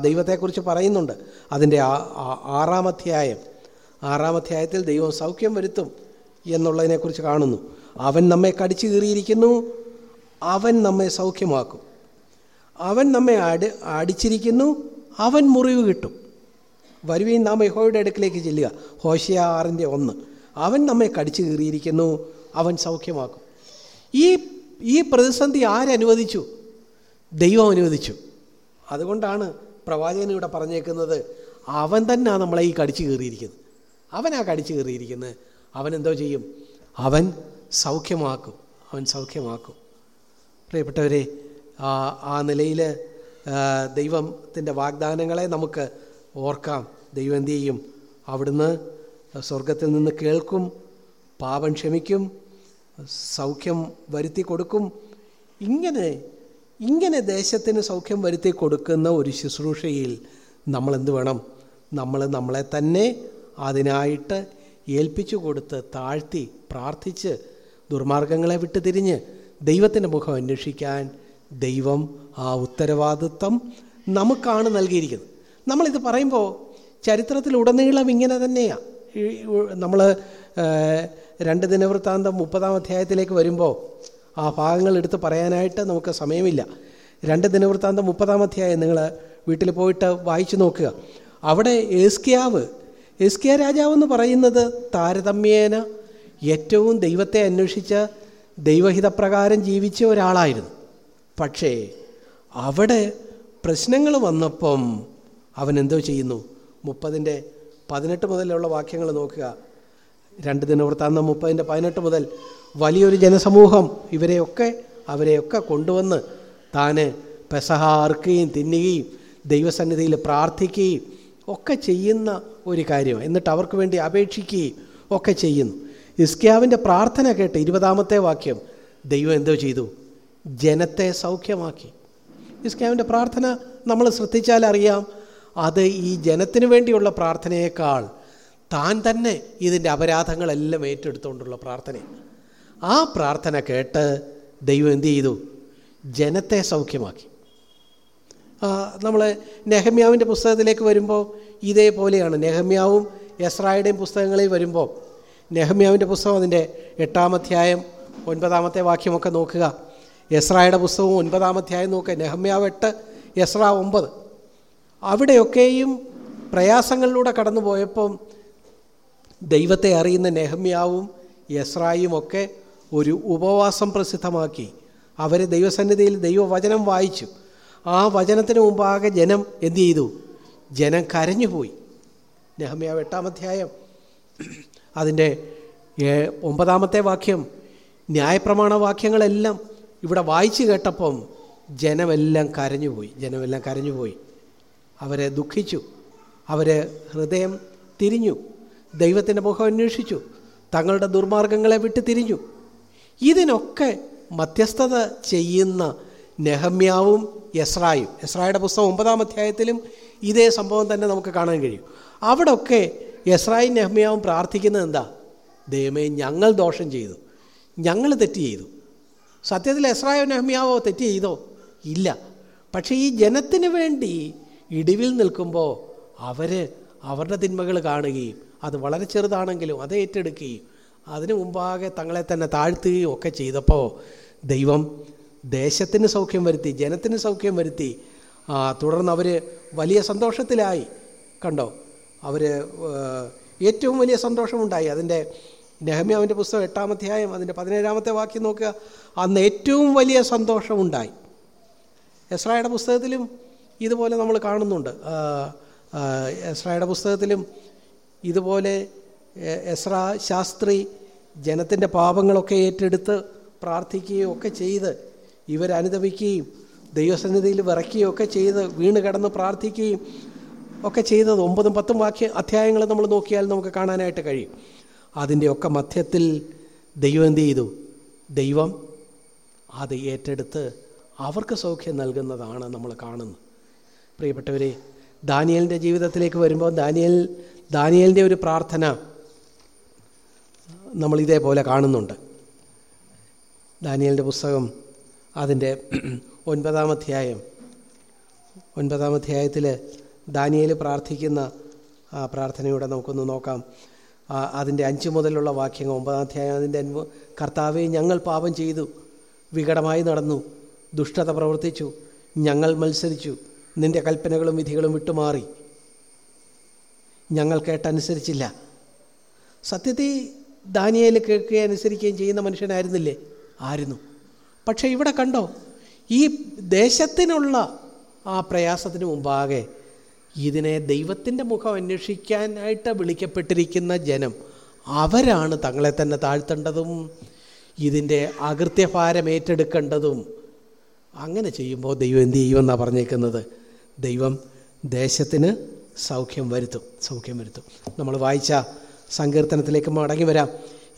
ദൈവത്തെക്കുറിച്ച് പറയുന്നുണ്ട്. അതിന്റെ ആ- ആറാമധ്യായത്തിൽ ദൈവം സൗഖ്യം വരുത്തും എന്നുള്ളതിനെക്കുറിച്ച് കാണുന്നു. അവൻ നമ്മെ കടിച്ചു കീറിയിരിക്കുന്നു. അവൻ നമ്മെ സൗഖ്യമാക്കും. അവൻ നമ്മെ അടി അടിച്ചിരിക്കുന്നു. അവൻ മുറിവ് കിട്ടും. വരുവീൻ നാം യഹോയുടെ അടുക്കിലേക്ക് ചെല്ലുക. ഹോഷിയ ആറിന്റെ ഒന്ന്. അവൻ നമ്മെ കടിച്ചു കീറിയിരിക്കുന്നു. അവൻ സൗഖ്യമാക്കും. ഈ ഈ പ്രതിസന്ധി ആരനുവദിച്ചു ദൈവം അനുവദിച്ചു. അതുകൊണ്ടാണ് പ്രവാചകൻ ഇവിടെ പറഞ്ഞേക്കുന്നത് അവൻ തന്നെ നമ്മളെ ഈ കടിച്ചു കീറിയിരിക്കുന്നത്. അവനാ കടിച്ചു കീറിയിരിക്കുന്നത്. അവൻ എന്തോ ചെയ്യും? അവൻ സൗഖ്യമാക്കും. അവൻ സൗഖ്യമാക്കും. പ്രിയപ്പെട്ടവരെ ആ നിലയിൽ ദൈവത്തിന്റെ വാഗ്ദാനങ്ങളെ നമുക്ക് ഓർക്കാം. ദൈവം എന്തു ചെയ്യും? അവിടുന്ന് സ്വർഗത്തിൽ നിന്ന് കേൾക്കും പാപം ക്ഷമിക്കും സൗഖ്യം വരുത്തി കൊടുക്കും. ഇങ്ങനെ ഇങ്ങനെ ദേശത്തിന് സൗഖ്യം വരുത്തി കൊടുക്കുന്ന ഒരു ശുശ്രൂഷയിൽ നമ്മൾ എന്ത് വേണം? നമ്മൾ നമ്മളെ തന്നെ അതിനായിട്ട് ഏൽപ്പിച്ചു കൊടുത്ത് താഴ്ത്തി പ്രാർത്ഥിച്ച് ദുർമാർഗങ്ങളെ വിട്ടുതിരിഞ്ഞ് ദൈവത്തിന്റെ മുഖം അന്വേഷിക്കാൻ ദൈവം ആ ഉത്തരവാദിത്വം നമുക്കാണ് നൽകിയിരിക്കുന്നത്. നമ്മളിത് പറയുമ്പോൾ ചരിത്രത്തിലുടനീളം ഇങ്ങനെ തന്നെയാണ് നമ്മൾ രണ്ട് ദിനവൃത്താന്തം മുപ്പതാം അധ്യായത്തിലേക്ക് വരുമ്പോൾ ആ ഭാഗങ്ങൾ എടുത്ത് പറയാനായിട്ട് നമുക്ക് സമയമില്ല. രണ്ട് ദിനവൃത്താന്തം മുപ്പതാം അധ്യായം നിങ്ങൾ വീട്ടിൽ പോയിട്ട് വായിച്ചു നോക്കുക. അവിടെ ഏസ്കിയാവ് ഏസ്കിയ രാജാവ് എന്ന് പറയുന്നത് താരതമ്യേന ഏറ്റവും ദൈവത്തെ അന്വേഷിച്ച് ദൈവഹിതപ്രകാരം ജീവിച്ച ഒരാളായിരുന്നു. പക്ഷേ അവിടെ പ്രശ്നങ്ങൾ വന്നപ്പം അവൻ എന്തോ ചെയ്യുന്നു. മുപ്പതിന്റെ പതിനെട്ട് മുതലുള്ള വാക്യങ്ങൾ നോക്കുക. രണ്ട് ദിനവൃത്താന്തം മുപ്പതിന്റെ പതിനെട്ട് മുതൽ വലിയൊരു ജനസമൂഹം ഇവരെയൊക്കെ അവരെയൊക്കെ കൊണ്ടുവന്ന് താന് പെസഹ അറുക്കുകയും തിന്നുകയും ദൈവസന്നിധിയിൽ പ്രാർത്ഥിക്കുകയും ഒക്കെ ചെയ്യുന്ന ഒരു കാര്യം എന്നിട്ട് അവർക്ക് വേണ്ടി അപേക്ഷിക്കുകയും ഒക്കെ ചെയ്യുന്നു. ഇസ്ക്യാവിന്റെ പ്രാർത്ഥന കേട്ട് ഇരുപതാമത്തെ വാക്യം ദൈവം എന്തോ ചെയ്തു? ജനത്തെ സൗഖ്യമാക്കി. ഇസ്ക്യാവിന്റെ പ്രാർത്ഥന നമ്മൾ ശ്രദ്ധിച്ചാൽ അറിയാം. അത് ഈ ജനത്തിന് വേണ്ടിയുള്ള പ്രാർത്ഥനയേക്കാൾ താൻ തന്നെ ഇതിന്റെ അപരാധങ്ങളെല്ലാം ഏറ്റെടുത്തുകൊണ്ടുള്ള പ്രാർത്ഥനയാണ് ആ പ്രാർത്ഥന കേട്ട് ദൈവം എന്തു ചെയ്തു? ജനത്തെ സൗഖ്യമാക്കി. നമ്മൾ നെഹമ്യാവിന്റെ പുസ്തകത്തിലേക്ക് വരുമ്പോൾ ഇതേപോലെയാണ്. നെഹമ്യാവും എസ്രായുടെയും പുസ്തകങ്ങളിൽ വരുമ്പോൾ നെഹമ്യാവിന്റെ പുസ്തകം അതിന്റെ എട്ടാമധ്യായം ഒൻപതാമത്തെ വാക്യമൊക്കെ നോക്കുക. എസ്രായുടെ പുസ്തകവും ഒൻപതാമധ്യായം നോക്കുക. നെഹമ്യാവ് എട്ട് എസ്ര ഒമ്പത്. അവിടെയൊക്കെയും പ്രയാസങ്ങളിലൂടെ കടന്നു പോയപ്പം ദൈവത്തെ അറിയുന്ന നെഹമ്യാവും യസ്രായും ഒക്കെ ഒരു ഉപവാസം പ്രസിദ്ധമാക്കി. അവർ ദൈവസന്നിധിയിൽ ദൈവവചനം വായിച്ചു. ആ വചനത്തിന് മുമ്പാകെ ജനം എന്തു ചെയ്തു? ജനം കരഞ്ഞുപോയി. നെഹമ്യാവ് എട്ടാം അധ്യായം. അതിന്റെ ഒമ്പതാമത്തെ വാക്യം. ന്യായപ്രമാണ വാക്യങ്ങളെല്ലാം ഇവിടെ വായിച്ചു കേട്ടപ്പം ജനമെല്ലാം കരഞ്ഞുപോയി. ജനമെല്ലാം കരഞ്ഞുപോയി. അവരെ ദുഃഖിച്ചു. അവരെ ഹൃദയം തിരിഞ്ഞു. ദൈവത്തിന്റെ മുഖം അന്വേഷിച്ചു. തങ്ങളുടെ ദുർമാർഗങ്ങളെ വിട്ട് തിരിഞ്ഞു. ഇതിനൊക്കെ മധ്യസ്ഥത ചെയ്യുന്ന നെഹമ്യാവും യസ്രായും യസ്രായുടെ പുസ്തകം ഒമ്പതാം അധ്യായത്തിലും ഇതേ സംഭവം തന്നെ നമുക്ക് കാണാൻ കഴിയും. അവിടെയൊക്കെ യസ്രായും നെഹമ്യാവും പ്രാർത്ഥിക്കുന്നത് എന്താ? ദൈവമേ ഞങ്ങൾ ദോഷം ചെയ്തു. ഞങ്ങൾ തെറ്റ് ചെയ്തു. സത്യത്തിൽ എസ്രായോ നെഹമ്യാവോ തെറ്റ് ചെയ്തോ? ഇല്ല. പക്ഷേ ഈ ജനത്തിന് വേണ്ടി ഇടിവിൽ നിൽക്കുമ്പോൾ അവർ അവരുടെ തിന്മകൾ കാണുകയും അത് വളരെ ചെറുതാണെങ്കിലും അത് ഏറ്റെടുക്കുകയും അതിനു മുമ്പാകെ തങ്ങളെ തന്നെ താഴ്ത്തുകയും ഒക്കെ ചെയ്തപ്പോൾ ദൈവം ദേശത്തിന് സൗഖ്യം വരുത്തി ജനത്തിന് സൗഖ്യം വരുത്തി തുടർന്ന് അവർ വലിയ സന്തോഷത്തിലായി. കണ്ടോ? അവർ ഏറ്റവും വലിയ സന്തോഷമുണ്ടായി. അതിന്റെ നെഹമ്യാവിന്റെ പുസ്തകം എട്ടാമധ്യായം അതിന്റെ പതിനേഴാമത്തെ വാക്യം നോക്കുക. അന്ന് ഏറ്റവും വലിയ സന്തോഷമുണ്ടായി. എസ്രായുടെ പുസ്തകത്തിലും ഇതുപോലെ നമ്മൾ കാണുന്നുണ്ട്. എസ്രായുടെ പുസ്തകത്തിലും ഇതുപോലെ എസ്ര ശാസ്ത്രി ജനത്തിന്റെ പാപങ്ങളൊക്കെ ഏറ്റെടുത്ത് പ്രാർത്ഥിക്കുകയും ഒക്കെ ചെയ്ത് ഇവരനുദപിക്കുകയും ദൈവസന്നിധിയിൽ വിറയ്ക്കുകയും ഒക്കെ ചെയ്ത് വീണ് കിടന്ന് പ്രാർത്ഥിക്കുകയും ഒക്കെ ചെയ്തത് ഒമ്പതും പത്തും വാക്യ അധ്യായങ്ങൾ നമ്മൾ നോക്കിയാൽ നമുക്ക് കാണാനായിട്ട് കഴിയും. അതിന്റെ ഒക്കെ മധ്യത്തിൽ ദൈവം എന്ത് ചെയ്തു? ദൈവം അത് ഏറ്റെടുത്ത് അവർക്ക് സൗഖ്യം നൽകുന്നതാണ് നമ്മൾ കാണുന്നത്. പ്രിയപ്പെട്ടവരെ ദാനിയലിന്റെ ജീവിതത്തിലേക്ക് വരുമ്പോൾ ദാനിയൽ ദാനിയലിന്റെ ഒരു പ്രാർത്ഥന നമ്മൾ ഇതേപോലെ കാണുന്നുണ്ട്. ദാനിയലിന്റെ പുസ്തകം അതിന്റെ ഒൻപതാം അധ്യായം ഒൻപതാം അധ്യായത്തിൽ ദാനിയൽ പ്രാർത്ഥിക്കുന്ന ആ പ്രാർത്ഥനയുടെ നമുക്കൊന്ന് നോക്കാം. അതിന്റെ അഞ്ച് മുതലുള്ള വാക്യങ്ങൾ ഒമ്പതാം അധ്യായം അതിന്റെ അൻപ കർത്താവെ ഞങ്ങൾ പാപം ചെയ്തു വികടമായി നടന്നു ദുഷ്ടത പ്രവർത്തിച്ചു ഞങ്ങൾ മത്സരിച്ചു നിന്റെ കൽപ്പനകളും വിധികളും വിട്ടുമാറി. ഞങ്ങൾ കേട്ടനുസരിച്ചില്ല. സത്യത്തിൽ ദാനിയേൽ കേൾക്കുകയും അനുസരിക്കുകയും ചെയ്യുന്ന മനുഷ്യനായിരുന്നില്ലേ? ആയിരുന്നു. പക്ഷേ ഇവിടെ കണ്ടോ ഈ ദേശത്തിനുള്ള ആ പ്രയാസത്തിന് മുമ്പാകെ ഇതിനെ ദൈവത്തിന്റെ മുഖം അന്വേഷിക്കാനായിട്ട് വിളിക്കപ്പെട്ടിരിക്കുന്ന ജനം അവരാണ് തങ്ങളെ തന്നെ താഴ്ത്തേണ്ടതും ഇതിന്റെ അകൃത്യഭാരം ഏറ്റെടുക്കേണ്ടതും. അങ്ങനെ ചെയ്യുമ്പോൾ ദൈവം എന്ത് ചെയ്യുമെന്നാണ് പറഞ്ഞേക്കുന്നത്? ദൈവം ദേശത്തിന് സൗഖ്യം വരുത്തും സൗഖ്യം വരുത്തും. നമ്മൾ വായിച്ച സങ്കീർത്തനത്തിലേക്ക് മടങ്ങി വരാം.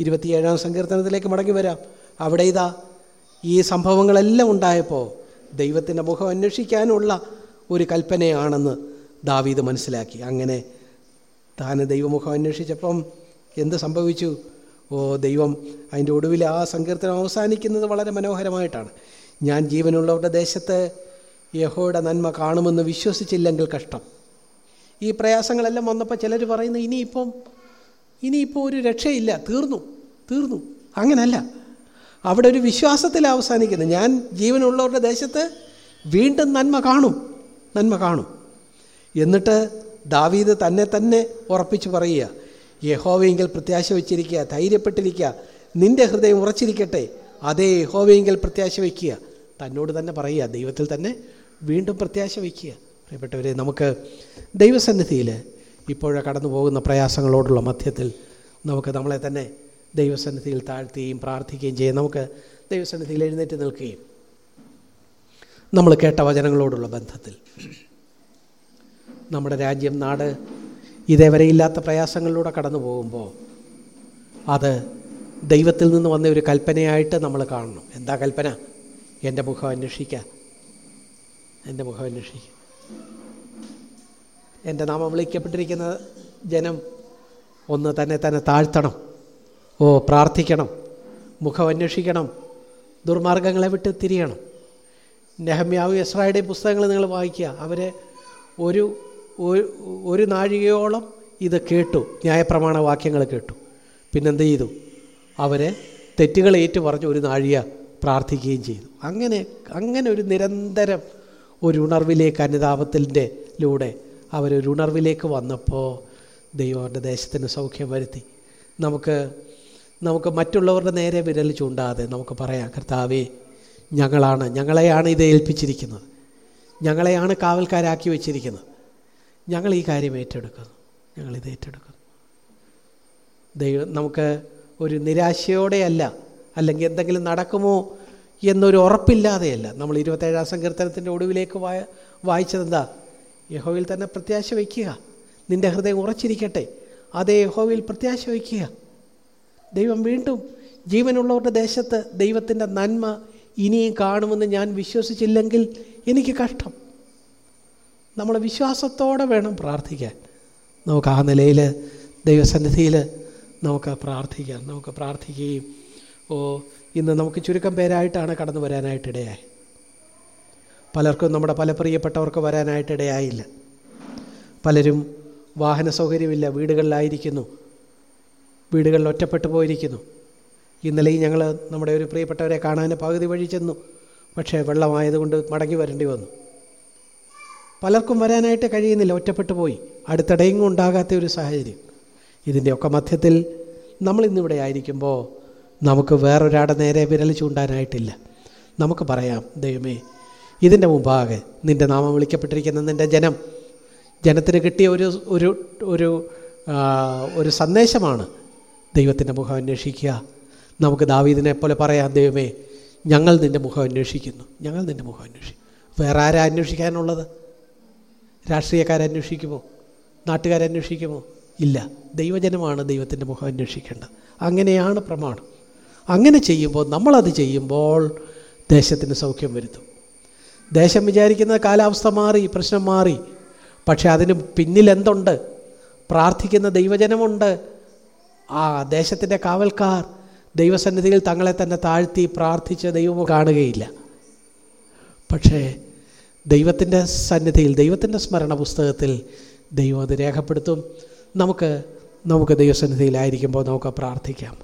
ഇരുപത്തിയേഴാം സങ്കീർത്തനത്തിലേക്ക് മടങ്ങി വരാം. അവിടെ ഇതാ ഈ സംഭവങ്ങളെല്ലാം ഉണ്ടായപ്പോൾ ദൈവത്തിന്റെ മുഖം അന്വേഷിക്കാനുള്ള ഒരു കൽപ്പനയാണെന്ന് ദാവീദ് മനസ്സിലാക്കി. അങ്ങനെ താൻ ദൈവമുഖം അന്വേഷിച്ചപ്പം എന്ത് സംഭവിച്ചു? ഓ ദൈവം അതിന്റെ ഒടുവിൽ ആ സങ്കീർത്തനം അവസാനിക്കുന്നത് വളരെ മനോഹരമായിട്ടാണ്. ഞാൻ ജീവനുള്ളവരുടെ ദേശത്ത് യഹോയുടെ നന്മ കാണുമെന്ന് വിശ്വസിച്ചില്ലെങ്കിൽ കഷ്ടം. ഈ പ്രയാസങ്ങളെല്ലാം വന്നപ്പോൾ ചിലർ പറയുന്നു ഇനിയിപ്പം ഇനിയിപ്പോൾ ഒരു രക്ഷയില്ല തീർന്നു തീർന്നു. അങ്ങനല്ല. അവിടെ ഒരു വിശ്വാസത്തിൽ അവസാനിക്കുന്നു. ഞാൻ ജീവനുള്ളവരുടെ ദേശത്ത് വീണ്ടും നന്മ കാണും നന്മ കാണും. എന്നിട്ട് ദാവീദ് തന്നെ തന്നെ ഉറപ്പിച്ച് പറയുക യഹോവയെങ്കിൽ പ്രത്യാശ വെച്ചിരിക്കുക ധൈര്യപ്പെട്ടിരിക്കുക നിന്റെ ഹൃദയം ഉറച്ചിരിക്കട്ടെ. അതേ യഹോവയെങ്കിൽ പ്രത്യാശ വയ്ക്കുക തന്നോട് തന്നെ പറയുക ദൈവത്തിൽ തന്നെ വീണ്ടും പ്രത്യാശ വയ്ക്കുക. പ്രിയപ്പെട്ടവരെ നമുക്ക് ദൈവസന്നിധിയിൽ ഇപ്പോഴെ കടന്നു പോകുന്ന പ്രയാസങ്ങളോടുള്ള മധ്യത്തിൽ നമുക്ക് നമ്മളെ തന്നെ ദൈവസന്നിധിയിൽ താഴ്ത്തുകയും പ്രാർത്ഥിക്കുകയും ചെയ്യാം. നമുക്ക് ദൈവസന്നിധിയിൽ എഴുന്നേറ്റ് നിൽക്കുകയും. നമ്മൾ കേട്ട വചനങ്ങളോടുള്ള ബന്ധത്തിൽ. നമ്മുടെ രാജ്യം നാട് ഇതേവരെ ഇല്ലാത്ത പ്രയാസങ്ങളിലൂടെ കടന്നു പോകുമ്പോൾ അത് ദൈവത്തിൽ നിന്ന് വന്ന ഒരു കൽപ്പനയായിട്ട് നമ്മൾ കാണണം. എന്താ കൽപ്പന? എന്റെ മുഖം അന്വേഷിക്കുക. എന്റെ മുഖം അന്വേഷിക്കും. എന്റെ നാമം വിളിക്കപ്പെട്ടിരിക്കുന്ന ജനം. ഒന്ന് തന്നെ തന്നെ താഴ്ത്തണം. ഓ പ്രാർത്ഥിക്കണം. മുഖം അന്വേഷിക്കണം. ദുർമാർഗങ്ങളെ വിട്ട് തിരിയണം. നെഹമ്യാവ് എസ്രായുടെയും പുസ്തകങ്ങൾ നിങ്ങൾ വായിക്കുക. അവർ ഒരു ഒരു- നാഴികയോളം ഇത് കേട്ടു. ന്യായപ്രമാണ വാക്യങ്ങൾ കേട്ടു. പിന്നെന്ത് ചെയ്തു? അവരെ തെറ്റുകൾ ഏറ്റു പറഞ്ഞ് ഒരു നാഴിക പ്രാർത്ഥിക്കുകയും ചെയ്തു. അങ്ങനെ അങ്ങനെ ഒരു നിരന്തരം ഒരു ഉണർവിലേക്ക് അനുതാപത്തിന്റെ ലൂടെ അവരൊരു ഉണർവിലേക്ക് വന്നപ്പോൾ ദൈവം അവരുടെ ദേശത്തിന് സൗഖ്യം വരുത്തി. നമുക്ക് നമുക്ക് മറ്റുള്ളവരുടെ നേരെ വിരൽ ചൂണ്ടാതെ നമുക്ക് പറയാം കർത്താവേ ഞങ്ങളാണ് ഞങ്ങളെയാണ് ഇത് ഏൽപ്പിച്ചിരിക്കുന്നത്. ഞങ്ങളെയാണ് കാവൽക്കാരാക്കി വെച്ചിരിക്കുന്നത്. ഞങ്ങൾ ഈ കാര്യം ഏറ്റെടുക്കുന്നു. ഞങ്ങളിത് ഏറ്റെടുക്കുന്നു. ദൈവം നമുക്ക് ഒരു നിരാശയോടെയല്ല അല്ലെങ്കിൽ എന്തെങ്കിലും നടക്കുമോ എന്നൊരു ഉറപ്പില്ലാതെയല്ല. നമ്മൾ ഇരുപത്തേഴാം സങ്കീർത്തനത്തിന്റെ ഒടുവിലേക്ക് വായ വായിച്ചതെന്താ യഹോവിൽ തന്നെ പ്രത്യാശ വയ്ക്കുക. നിന്റെ ഹൃദയം ഉറച്ചിരിക്കട്ടെ. അതേ യഹോവിൽ പ്രത്യാശ വയ്ക്കുക. ദൈവം വീണ്ടും ജീവനുള്ളവരുടെ ദേശത്ത് ദൈവത്തിന്റെ നന്മ ഇനിയും കാണുമെന്ന് ഞാൻ വിശ്വസിച്ചില്ലെങ്കിൽ എനിക്ക് കഷ്ടം. നമ്മൾ വിശ്വാസത്തോടെ വേണം പ്രാർത്ഥിക്കാൻ. നമുക്ക് ആ നിലയിൽ ദൈവസന്നിധിയിൽ നമുക്ക് പ്രാർത്ഥിക്കാം. നമുക്ക് പ്രാർത്ഥിക്കുകയും ഓ ഇന്ന് നമുക്ക് ചുരുക്കം പേരായിട്ടാണ് കടന്നു വരാനായിട്ടിടയായി പലർക്കും നമ്മുടെ പല പ്രിയപ്പെട്ടവർക്ക് വരാനായിട്ടിടയായില്ല പലരും വാഹന സൗകര്യമില്ല വീടുകളിലായിരിക്കുന്നു. വീടുകളിൽ ഒറ്റപ്പെട്ടു പോയിരിക്കുന്നു. ഇന്നലെയും ഞങ്ങൾ നമ്മുടെ ഒരു പ്രിയപ്പെട്ടവരെ കാണാൻ പകുതി വഴി ചെന്നു. പക്ഷേ വെള്ളമായതുകൊണ്ട് മടങ്ങി വരേണ്ടി വന്നു. പലർക്കും വരാനായിട്ട് കഴിയുന്നില്ല ഒറ്റപ്പെട്ടു പോയി. അടുത്തിടെയെങ്ങും ഉണ്ടാകാത്ത ഒരു സാഹചര്യം. ഇതിന്റെയൊക്കെ മധ്യത്തിൽ നമ്മളിന്നിവിടെ ആയിരിക്കുമ്പോൾ നമുക്ക് വേറൊരാടെ നേരെ വിരൽ ചൂണ്ടാനായിട്ടില്ല. നമുക്ക് പറയാം ദൈവമേ ഇതിന്റെ മുമ്പാകെ നിന്റെ നാമം വിളിക്കപ്പെട്ടിരിക്കുന്ന നിന്റെ ജനം ജനത്തിന് കിട്ടിയ ഒരു ഒരു ഒരു ഒരു സന്ദേശമാണ് ദൈവത്തിന്റെ മുഖം അന്വേഷിക്കുക. നമുക്ക് ദാവീദിനെ പോലെ പറയാം ദൈവമേ ഞങ്ങൾ നിന്റെ മുഖം അന്വേഷിക്കുന്നു ഞങ്ങൾ നിന്റെ മുഖം അന്വേഷിക്കും വേറെ ആരാ അന്വേഷിക്കാനുള്ളത്? രാഷ്ട്രീയക്കാരന്വേഷിക്കുമോ നാട്ടുകാരന്വേഷിക്കുമോ ഇല്ല. ദൈവജനമാണ് ദൈവത്തിന്റെ മുഖം അന്വേഷിക്കേണ്ടത്. അങ്ങനെയാണ് പ്രമാണം. അങ്ങനെ ചെയ്യുമ്പോൾ നമ്മളത് ചെയ്യുമ്പോൾ ദേശത്തിന് സൗഖ്യം വരുത്തും. ദേശം വിചാരിക്കുന്ന കാലാവസ്ഥ മാറി പ്രശ്നം മാറി. പക്ഷെ അതിന് പിന്നിലെന്തുണ്ട് പ്രാർത്ഥിക്കുന്ന ദൈവജനമുണ്ട്. ആ ദേശത്തിന്റെ കാവൽക്കാർ ദൈവസന്നിധിയിൽ തങ്ങളെ തന്നെ താഴ്ത്തി പ്രാർത്ഥിച്ച ദൈവം കാണുകയില്ല. പക്ഷേ ദൈവത്തിന്റെ സന്നിധിയിൽ ദൈവത്തിന്റെ സ്മരണ പുസ്തകത്തിൽ ദൈവം അത് രേഖപ്പെടുത്തും. നമുക്ക് നമുക്ക് ദൈവസന്നിധിയിലായിരിക്കുമ്പോൾ നമുക്ക് പ്രാർത്ഥിക്കാം.